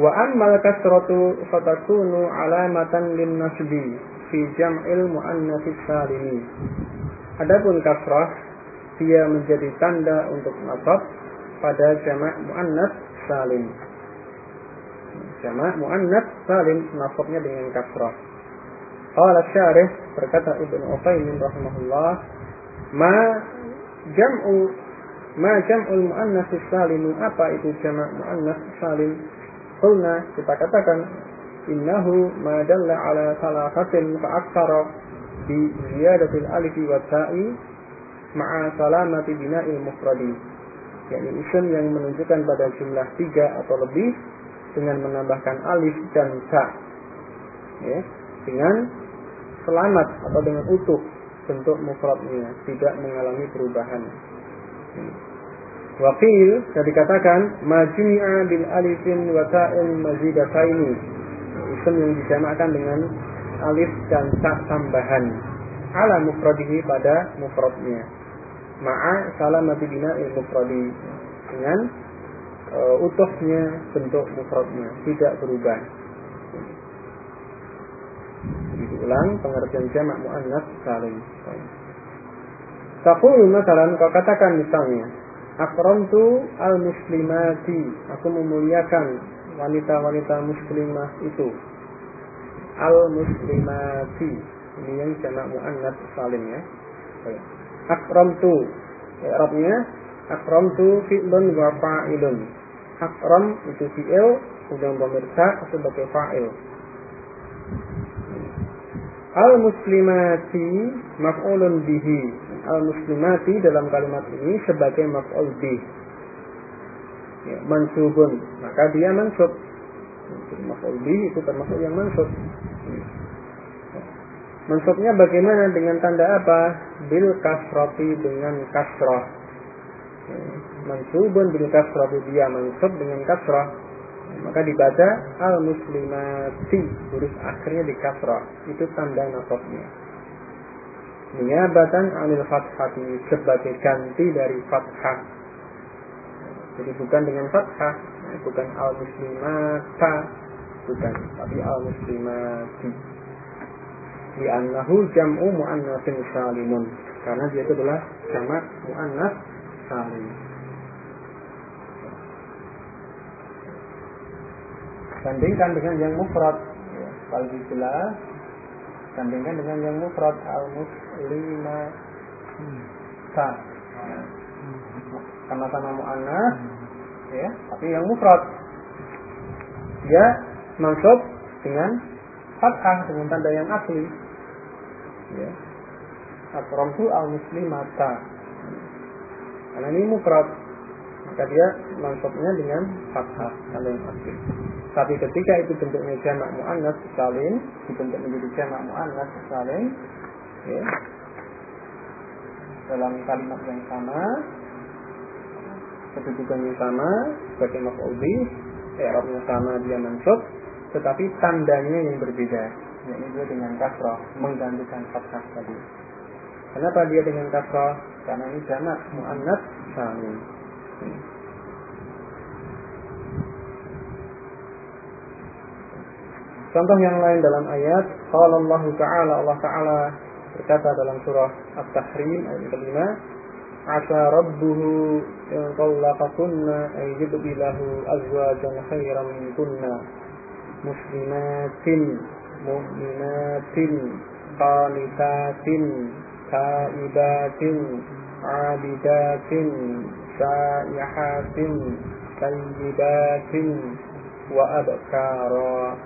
wa ammal kasratu fatakunu alamatan lin nasbi fi jam'il muannats salimi adapun kasrah dia menjadi tanda untuk nasab pada jamak muannats salim. Jamak muannats salim nasabnya dengan kasrah. Qala syarih berkata Ibnu Utsaimin rahimahullah ma jam'u ma jam'ul muannas salim apa itu jamak muannas salim? Qulna kita katakan innahu ma dalla ala salasatin fa aktsara bi ziyadatil alif wa ta'i ma'a salamati bina'il mufradi yakni isim yang menunjukkan pada jumlah tiga atau lebih dengan menambahkan alif dan ta ya, dengan selamat atau dengan utuh bentuk mufradnya tidak mengalami perubahan. Wakil dan dikatakan majmi'a bil alifin wa ta'il mazidataini. Isim yang dijamakkan dengan alif dan ta tambahan ala mufradihi pada mufradnya. Ma'a salamati bina'il mufradi. Dengan uh, utuhnya bentuk mufradnya. Tidak berubah. Diulang pengertian jamak muannas salim. Taqulu masalan kau katakan misalnya akramtu al muslimati aku memuliakan wanita-wanita muslimah itu. Al muslimati ini yang jamak muannats salim ya akramtu. Arabnya akramtu fi'lun wa fa'ilun. Akram itu fi'il kemudian pemirsa sebagai fa'il. Al muslimati maf'ulun bihi. Al muslimati dalam kalimat ini sebagai maf'ul bih. Ya, mansubun. Maka dia mansub maf'ul bih itu termasuk yang mansub Mansubnya bagaimana dengan tanda apa? Bil kasrati dengan kasrah. Mansubun bil kasrati dia mansub dengan kasrah. Maka dibaca al muslimati huruf akhirnya di kasrah. Itu tanda nasabnya. Niabatan anil fathati sebagai ganti dari fathah. Jadi bukan dengan fathah, bukan al muslimata, bukan, tapi al muslimati li'annahu jam'u mu'annatsin salimun. Karena dia itu adalah jamak mu'annats salim. Bandingkan dengan yang mufrad. Ya, lebih jelas bandingkan dengan yang mufrad. Al muslima ya. sama-sama mu'annas. Ya tapi yang mufrad. Dia masuk dengan fathah dengan tanda yang asli ya. Akramtu al muslimata karena ini mufrad. Maka dia mansubnya dengan fathah yang asli tapi ketika itu bentuknya jamak muannas salim dibentuk menjadi jamak muannas salim ya. Dalam kalimat yang sama kedudukannya sama sebagai maf'ul bih i'rabnya sama dia mansub tetapi tandanya yang berbeda yaitu dengan kasroh menggantikan fathah tadi. Kenapa dia dengan kasroh? Karena ini jamak muannats salim. Contoh yang lain dalam ayat Qala Allah Ta'ala Allah Ta'ala berkata dalam surah At-Tahrim ayat kelima Asa rabbuhu yang tallaqakunna yubdilahu azwajan khairan kunna muslimatin mu'minatin qanitatin taibatin abidatin saihatin sayyibatin wa abkara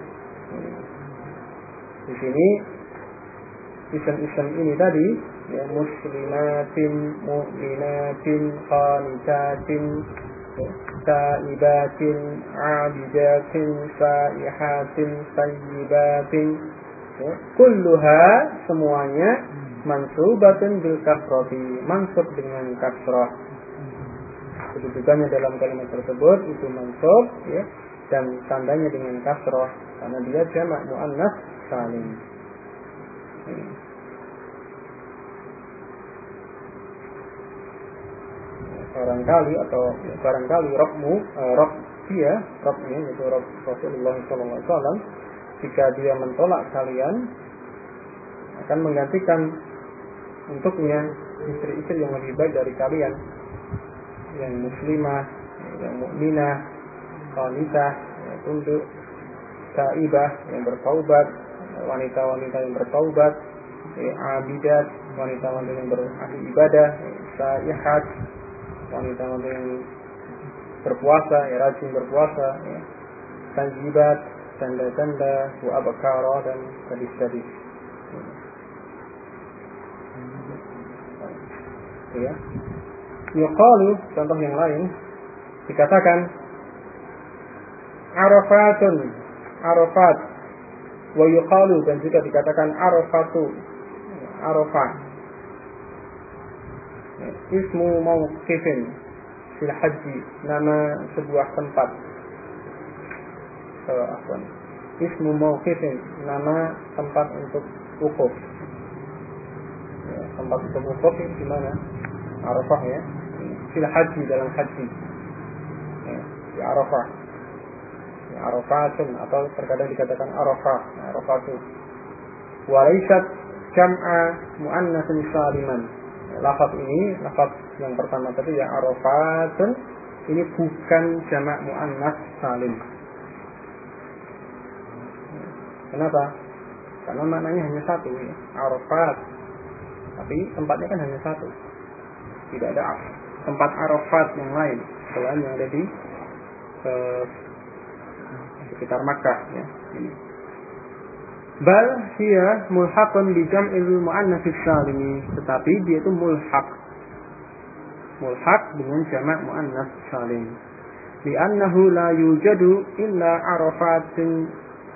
di sini isim-isim ini tadi ya muslimatin mu'minatin qanitatin taibatin abidatin saihatin sayyibatin ya, kulluha semuanya mansubatun bil kasrati mansub dengan kasrah kedudukannya dalam kalimat tersebut itu mansub ya dan tandanya dengan kasrah karena dia jamak muannas salim barangkali atau barangkali rohmu uh, roh dia rohnya yaitu roh Rasulullah SAW jika dia mentolak kalian akan menggantikan untuknya istri-istri yang lebih baik dari kalian. Yang muslimah yang mukminah wanita yang tunduk taibah yang bertaubat wanita-wanita yang bertaubat abidat wanita-wanita yang berahli ibadah saihat wanita-wanita yang berpuasa, ya rajin berpuasa, ya. tanjibat, tanda-tanda, wa abakara dan gadis-gadis. Ya. Yuqalu, contoh yang lain, dikatakan Arafatun, Arafat, wa yuqalu dan juga dikatakan Arafatu, Arafat ismu mauqifin fil haji nama sebuah tempat. Uh, afwan. Ismu mauqifin nama tempat untuk wukuf. Ya, tempat untuk wukuf di mana? Arafah ya. Fil haji dalam haji. Ya, di Arafah. Ya, Arafatun atau terkadang dikatakan Arafah. Arafatun walaisat jam'a muannatsin saliman lafaz ini, lafaz yang pertama tadi ya arafatun ini bukan jamak muannas salim. Kenapa? karena maknanya hanya satu ya. Arafat tapi tempatnya kan hanya satu tidak ada tempat Arafat yang lain selain yang ada di eh, sekitar Makkah ya ini bal hiya mulhaqun bi jam'il muannats salimi tetapi dia itu mulhaq. Mulhaq dengan jamak muannats salim li'annahu la yujadu illa arafatin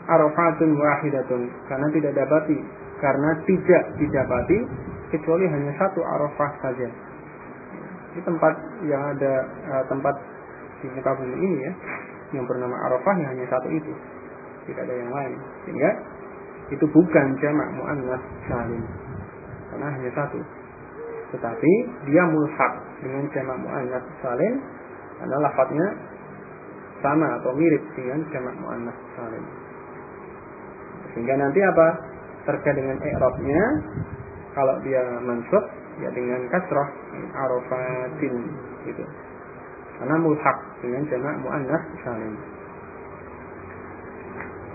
arafatun wahidatun. Karena tidak dapati. Karena tidak didapati kecuali hanya satu arafah saja. Di tempat yang ada uh, tempat di muka bumi ini ya yang bernama arafah hanya satu itu. Tidak ada yang lain. Sehingga itu bukan jamak muannas salim karena hanya satu tetapi dia mulhaq dengan jamak muannas salim karena lafadznya sama atau mirip dengan jamak muannas salim. Sehingga nanti apa? Terkait dengan i'rabnya kalau dia mansub ya dengan kasrah arafatin gitu. Karena mulhaq dengan jamak muannas salim.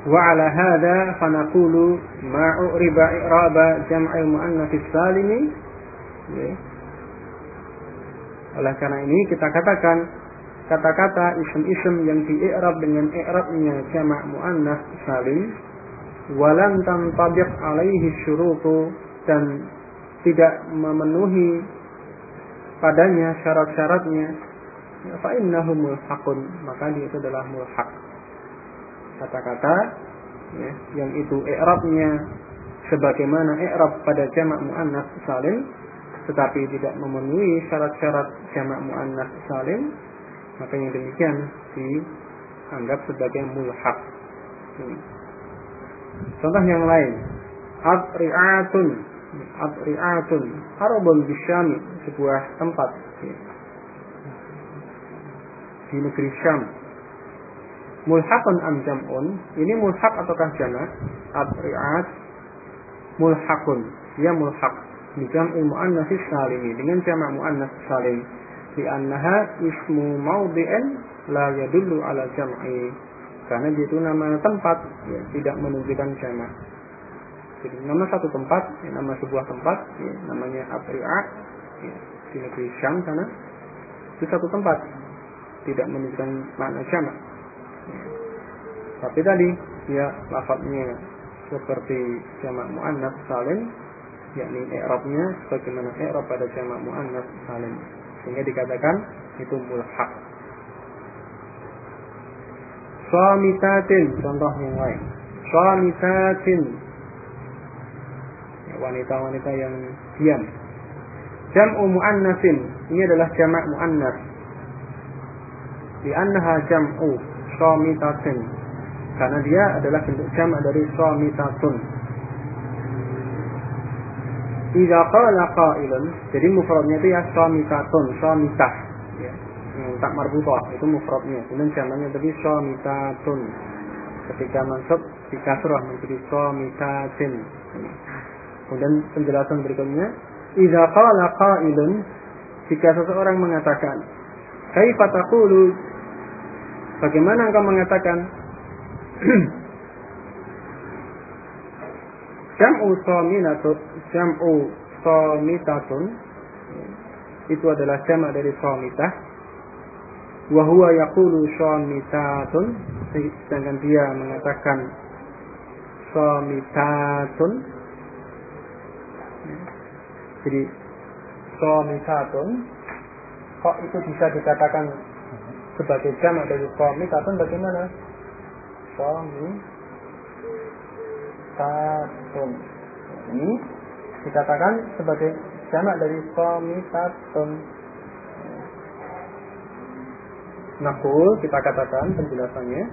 Hadha fanaqulu ma uriba i'raba jam'il muannas salimi ya. Oleh karena ini kita katakan kata-kata isim-isim yang di-i'rab dengan i'rabnya jamak muannas salim walam tantabiq alaihi syurutu dan tidak memenuhi padanya syarat-syaratnya ya, fa innahu mulhaqun maka dia itu adalah mulhaq kata-kata ya, yang itu i'rabnya sebagaimana i'rab pada jamak muannas salim tetapi tidak memenuhi syarat-syarat jamak muannas salim maka yang demikian dianggap sebagai mulhaq. Hmm. Contoh yang lain, adri'atun, adri'atun, arabun bisyami, sebuah tempat di negeri Syam. Mulhaqun am jam'un, ini mulhaq ataukah jamak? Adri'at mulhaqun, dia mulhaq. Dijam'il mu'annas salimi dengan jamak mu'annas salim. Li'annaha ismu maudi'in la yadullu ala jam'i. Karena itu nama tempat. Ya, tidak menunjukkan jamak jadi nama satu tempat ya, nama sebuah tempat ya, namanya Apri'a ya, di negeri Syam sana. Itu satu tempat. Tidak menunjukkan makna jamak ya. Tapi tadi ya lafadznya seperti jamak muannas salim yakni i'rabnya sebagaimana i'rab pada jamak muannas salim sehingga dikatakan itu mulhaq. Samitatin contoh yang lain. Samitatin ya, wanita-wanita yang diam. Jam'u mu'annasin ini adalah jamak mu'annas. Di annaha jam'u samitatin karena dia adalah bentuk jamak dari samitatun Idza qala qailun, jadi mufradnya itu ya samitatun, samitah. Ya. Yang tak marbutah itu mufradnya. Kemudian jamaknya tadi samitatun. Ketika mansub di kasrah menjadi samitatin. Kemudian penjelasan berikutnya, idza qala qailun, jika seseorang mengatakan, kaifa taqulu Bagaimana engkau mengatakan Jam'u saminatun jam'u samitatun itu adalah jamak dari samitah. Wa huwa yaqulu samitatun sedangkan dia mengatakan samitatun. Jadi samitatun kok itu bisa dikatakan sebagai jamak dari samitatun bagaimana samitatun somitatun. Ini dikatakan sebagai jamak dari somitatun. Nakul kita katakan penjelasannya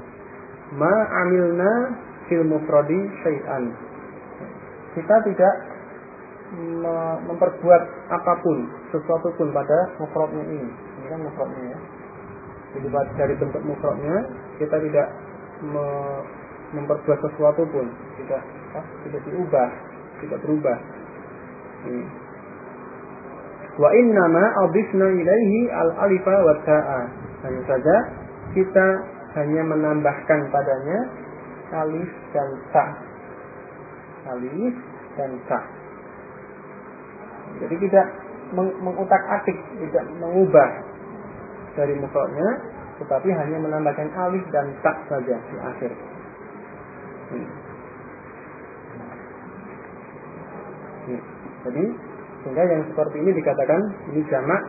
ma amilna fil mufradi syai'an. Kita tidak memperbuat apa pun sesuatu pun pada mufradnya ini. Ini kan mufradnya ya. Jadi dari bentuk mufradnya kita tidak memperbuat sesuatu pun tidak tidak diubah tidak berubah hmm. wa innama adifna ilaihi al alifa wa ta'a hanya saja kita hanya menambahkan padanya alif dan ta alif dan ta. Jadi tidak mengutak-atik, tidak mengubah dari mufradnya, tetapi hanya menambahkan alif dan ta saja di akhir. Hmm. Hmm. Jadi sehingga yang seperti ini dikatakan ini jamak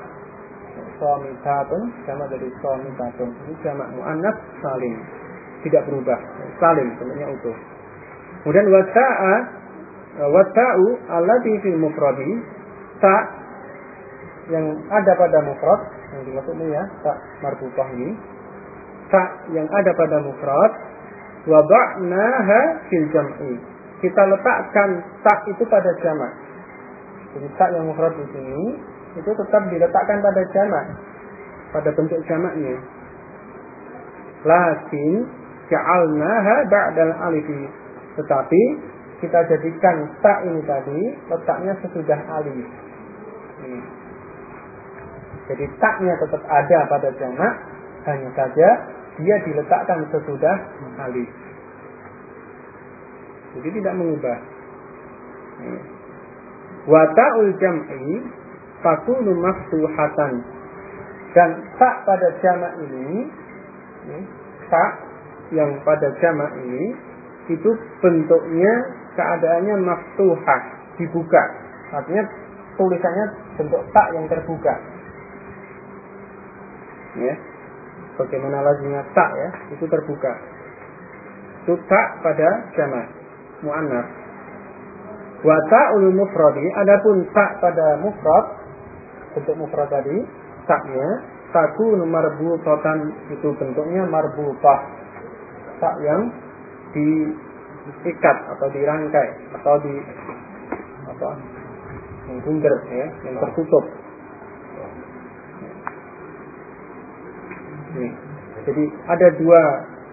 somitatun, jamak dari somitatun. Ini jamak muannas salim, tidak berubah, salim sebenarnya utuh. Kemudian wasa'a wasa'u allati fil mufradi ta yang ada pada mufrad yang dimaksud ini ya tak marbutah ini tak yang ada pada mufrad wa ba'naha fil jam'i. Kita letakkan tak itu pada jamak. Jadi tak yang mufrad di sini itu tetap diletakkan pada jamak. Pada bentuk jamaknya. Lakin ja'alnaha ba'dal alifi. Tetapi kita jadikan tak ini tadi letaknya sesudah alif. Jadi taknya tetap ada pada jamak, hanya saja dia diletakkan sesudah alif. Jadi tidak mengubah. Wa ta'ul jam'i fakunu maftuhatan. Dan tak pada jamak ini, tak yang pada jamak ini itu bentuknya keadaannya maftuhah, dibuka. Artinya tulisannya bentuk tak yang terbuka ya. Bagaimana lazimnya tak ya itu terbuka. Itu tak pada jamak muannas. Wa ta'ul mufradi adapun tak pada mufrad bentuk mufrad tadi taknya taku marbutatan itu bentuknya marbutah. Tak yang diikat atau dirangkai atau di apa yang ya yang tertutup Nih. Jadi ada dua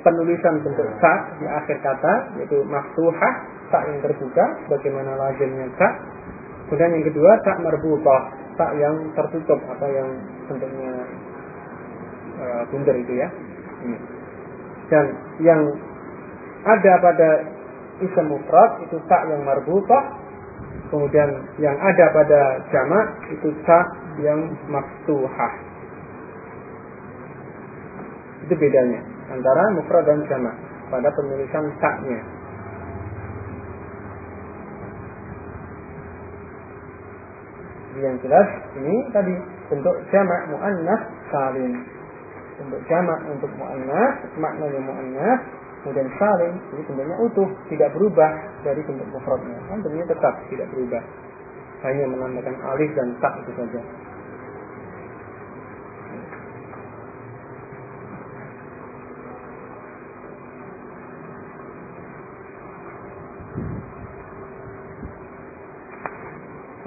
penulisan bentuk sa di akhir kata yaitu maftuhah tak yang terbuka bagaimana lazimnya tak kemudian yang kedua tak marbutah tak yang tertutup atau yang bentuknya uh, bundar itu ya. Dan yang ada pada isim mufrad itu tak yang marbutah. Kemudian yang ada pada jamak itu tak yang maftuhah itu bedanya antara mufrad dan jamak pada penulisan taknya. Yang jelas ini tadi bentuk jamak muannas salim. Bentuk jamak untuk muannas, maknanya muannas, kemudian salim, jadi bentuknya utuh, tidak berubah dari bentuk mufradnya. Kan bentuknya tetap tidak berubah. Hanya menambahkan alif dan tak itu saja.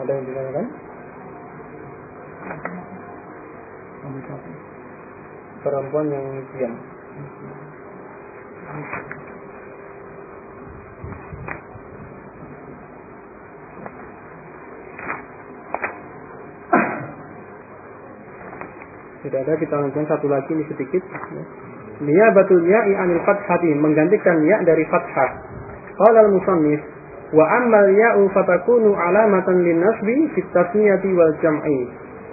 Ada yang ditanyakan? Perempuan yang diam. Tidak ada kita lanjutkan satu lagi ini sedikit. Dia batul ya'i anil fathati menggantikan ya dari fathah. Qala al-musannif Wa ammal ya'u fatakunu alamatan lin nasbi fit tasniyati wal jam'i.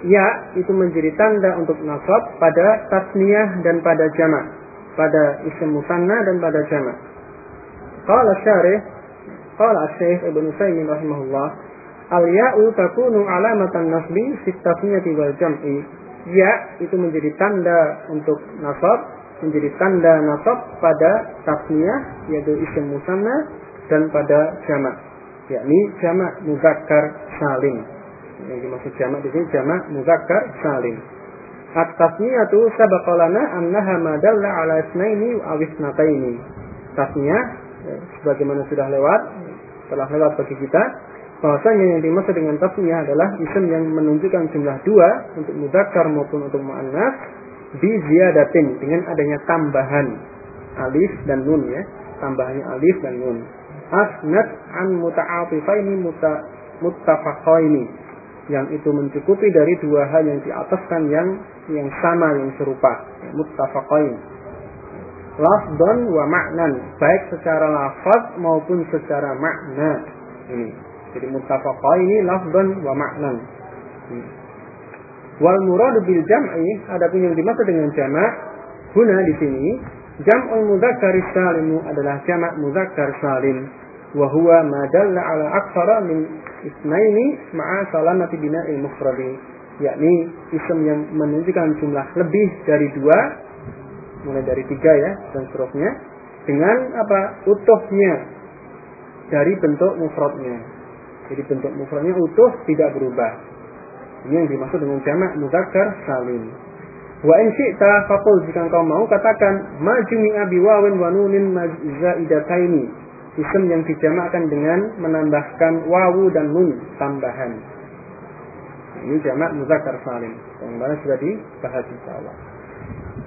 Ya itu menjadi tanda untuk nasab pada tasniyah dan pada jamak, pada isim musanna dan pada jamak. Qala syarih, qala Syekh Ibnu Saimin rahimahullah, al ya'u takunu alamatan nasbi fit tasniyati wal jam'i. Ya itu menjadi tanda untuk nasab, menjadi tanda nasab pada tasniyah yaitu isim musanna dan pada jamak. Yakni jamak muzakkar salim. Yang dimaksud jamak di sini jamak muzakkar salim. At-tasniyatu sabaqalana annaha madalla ala isnaini wa awisnataini. Tasniyah ya, sebagaimana sudah lewat telah lewat bagi kita bahwasanya yang dimaksud dengan tasniyah adalah isim yang menunjukkan jumlah dua untuk muzakkar maupun untuk muannas di ziyadatin dengan adanya tambahan alif dan nun ya. Tambahannya alif dan nun asnat an muta'atifaini muta, muttafaqaini. Yang itu mencukupi dari dua hal yang diataskan yang yang sama yang serupa. Ya, muttafaqain. Lafdon wa maknan baik secara lafaz maupun secara makna. Ini. Jadi ini lafdon wa maknan wal murad bil jam'i. Adapun yang dimaksud dengan jamak guna di sini jam'ul mudzakkar salim adalah jamak mudzakkar salim. Wa huwa ma dalla ala aktsara min isnaini ma'a salamati bina'il mufradi. Yakni isim yang menunjukkan jumlah lebih dari dua mulai dari tiga ya dan seterusnya dengan apa utuhnya dari bentuk mufradnya. Jadi bentuk mufradnya utuh tidak berubah. Ini yang dimaksud dengan jamak mudzakkar salim wa in syi'ta faqul jika engkau mau katakan majmu'a biwawin wa nunin mazaidataini isim yang dijamakkan dengan menambahkan wawu dan nun tambahan ini jamak mudzakkar salim yang mana sudah dibahas insyaallah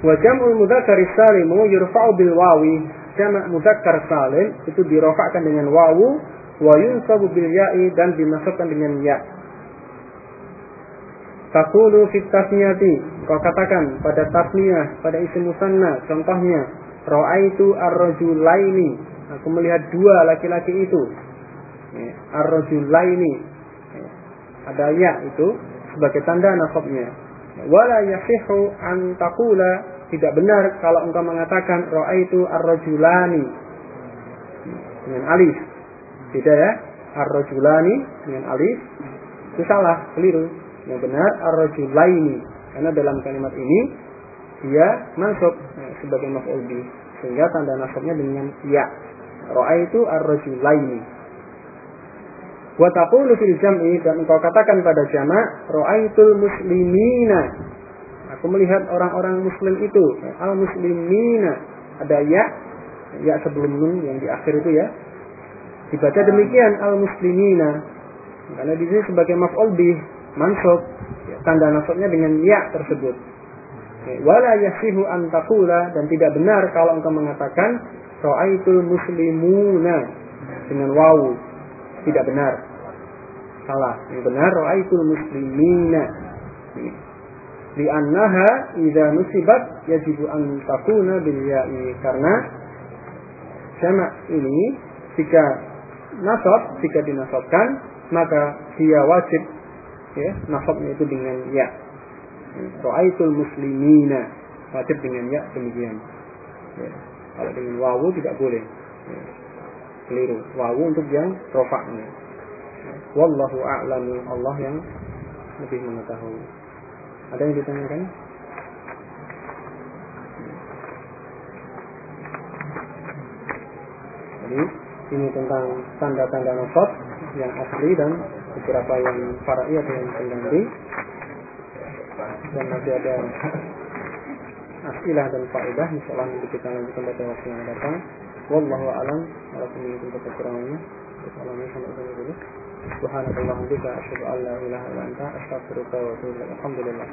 Wa jam'ul mudzakkar salimu yurfa'u bil wawi. Jamak mudzakkar salim itu dirofakkan dengan wawu wa yunsabu bil ya'i dan dimasukkan dengan ya. Takulu fit tasniyati. Kau katakan pada tasniyah, pada isim musanna, contohnya ra'aitu ar-rajulaini. Aku melihat dua laki-laki itu. Ya, ar-rajulaini. Ya, ada ya itu sebagai tanda nasabnya wala yasihu an taqula tidak benar kalau engkau mengatakan raaitu ar-rajulani dengan alif. Tidak ya? Ar-rajulani dengan alif itu salah, keliru. Yang benar ar-rajulaini karena dalam kalimat ini dia masuk eh, sebagai maf'ul bih sehingga tanda nasabnya dengan ya. Raaitu ar-rajulaini. Wa taqulu fil jam'i dan engkau katakan pada jamak ra'aitul muslimina. Aku melihat orang-orang muslim itu, al muslimina. Ada ya, ya sebelum nun yang di akhir itu ya. Dibaca demikian al muslimina. Karena di sini sebagai maf'ul bih mansub, ya, tanda nasabnya dengan ya tersebut. Wala yasihu an taqula dan tidak benar kalau engkau mengatakan ra'aitul muslimuna dengan wawu tidak benar. Salah. Yang benar ra'aitul muslimina. Li'annaha idza nusibat yajibu an takuna bil ya'i karena sama ini jika nasab jika dinasabkan maka dia wajib ya nasabnya itu dengan ya. Ra'aitul muslimina wajib dengan ya demikian. Ya. kalau dengan wawu tidak boleh. Ya. Keliru. Wawu untuk yang rofaknya. Wallahu a'lamu Allah yang lebih mengetahui. Ada yang ditanyakan? Jadi ini tentang tanda-tanda nasab yang asli dan beberapa yang farai atau yang pengganti dan masih ada asilah dan faedah insyaallah nanti kita lanjutkan pada waktu yang datang. Wallahu alam. Walaupun ini tentu kekurangannya Assalamualaikum sampai dulu Subhanallah bika asyhadu an la ilaha illa anta astaghfiruka wa atubu ilaik. Alhamdulillah.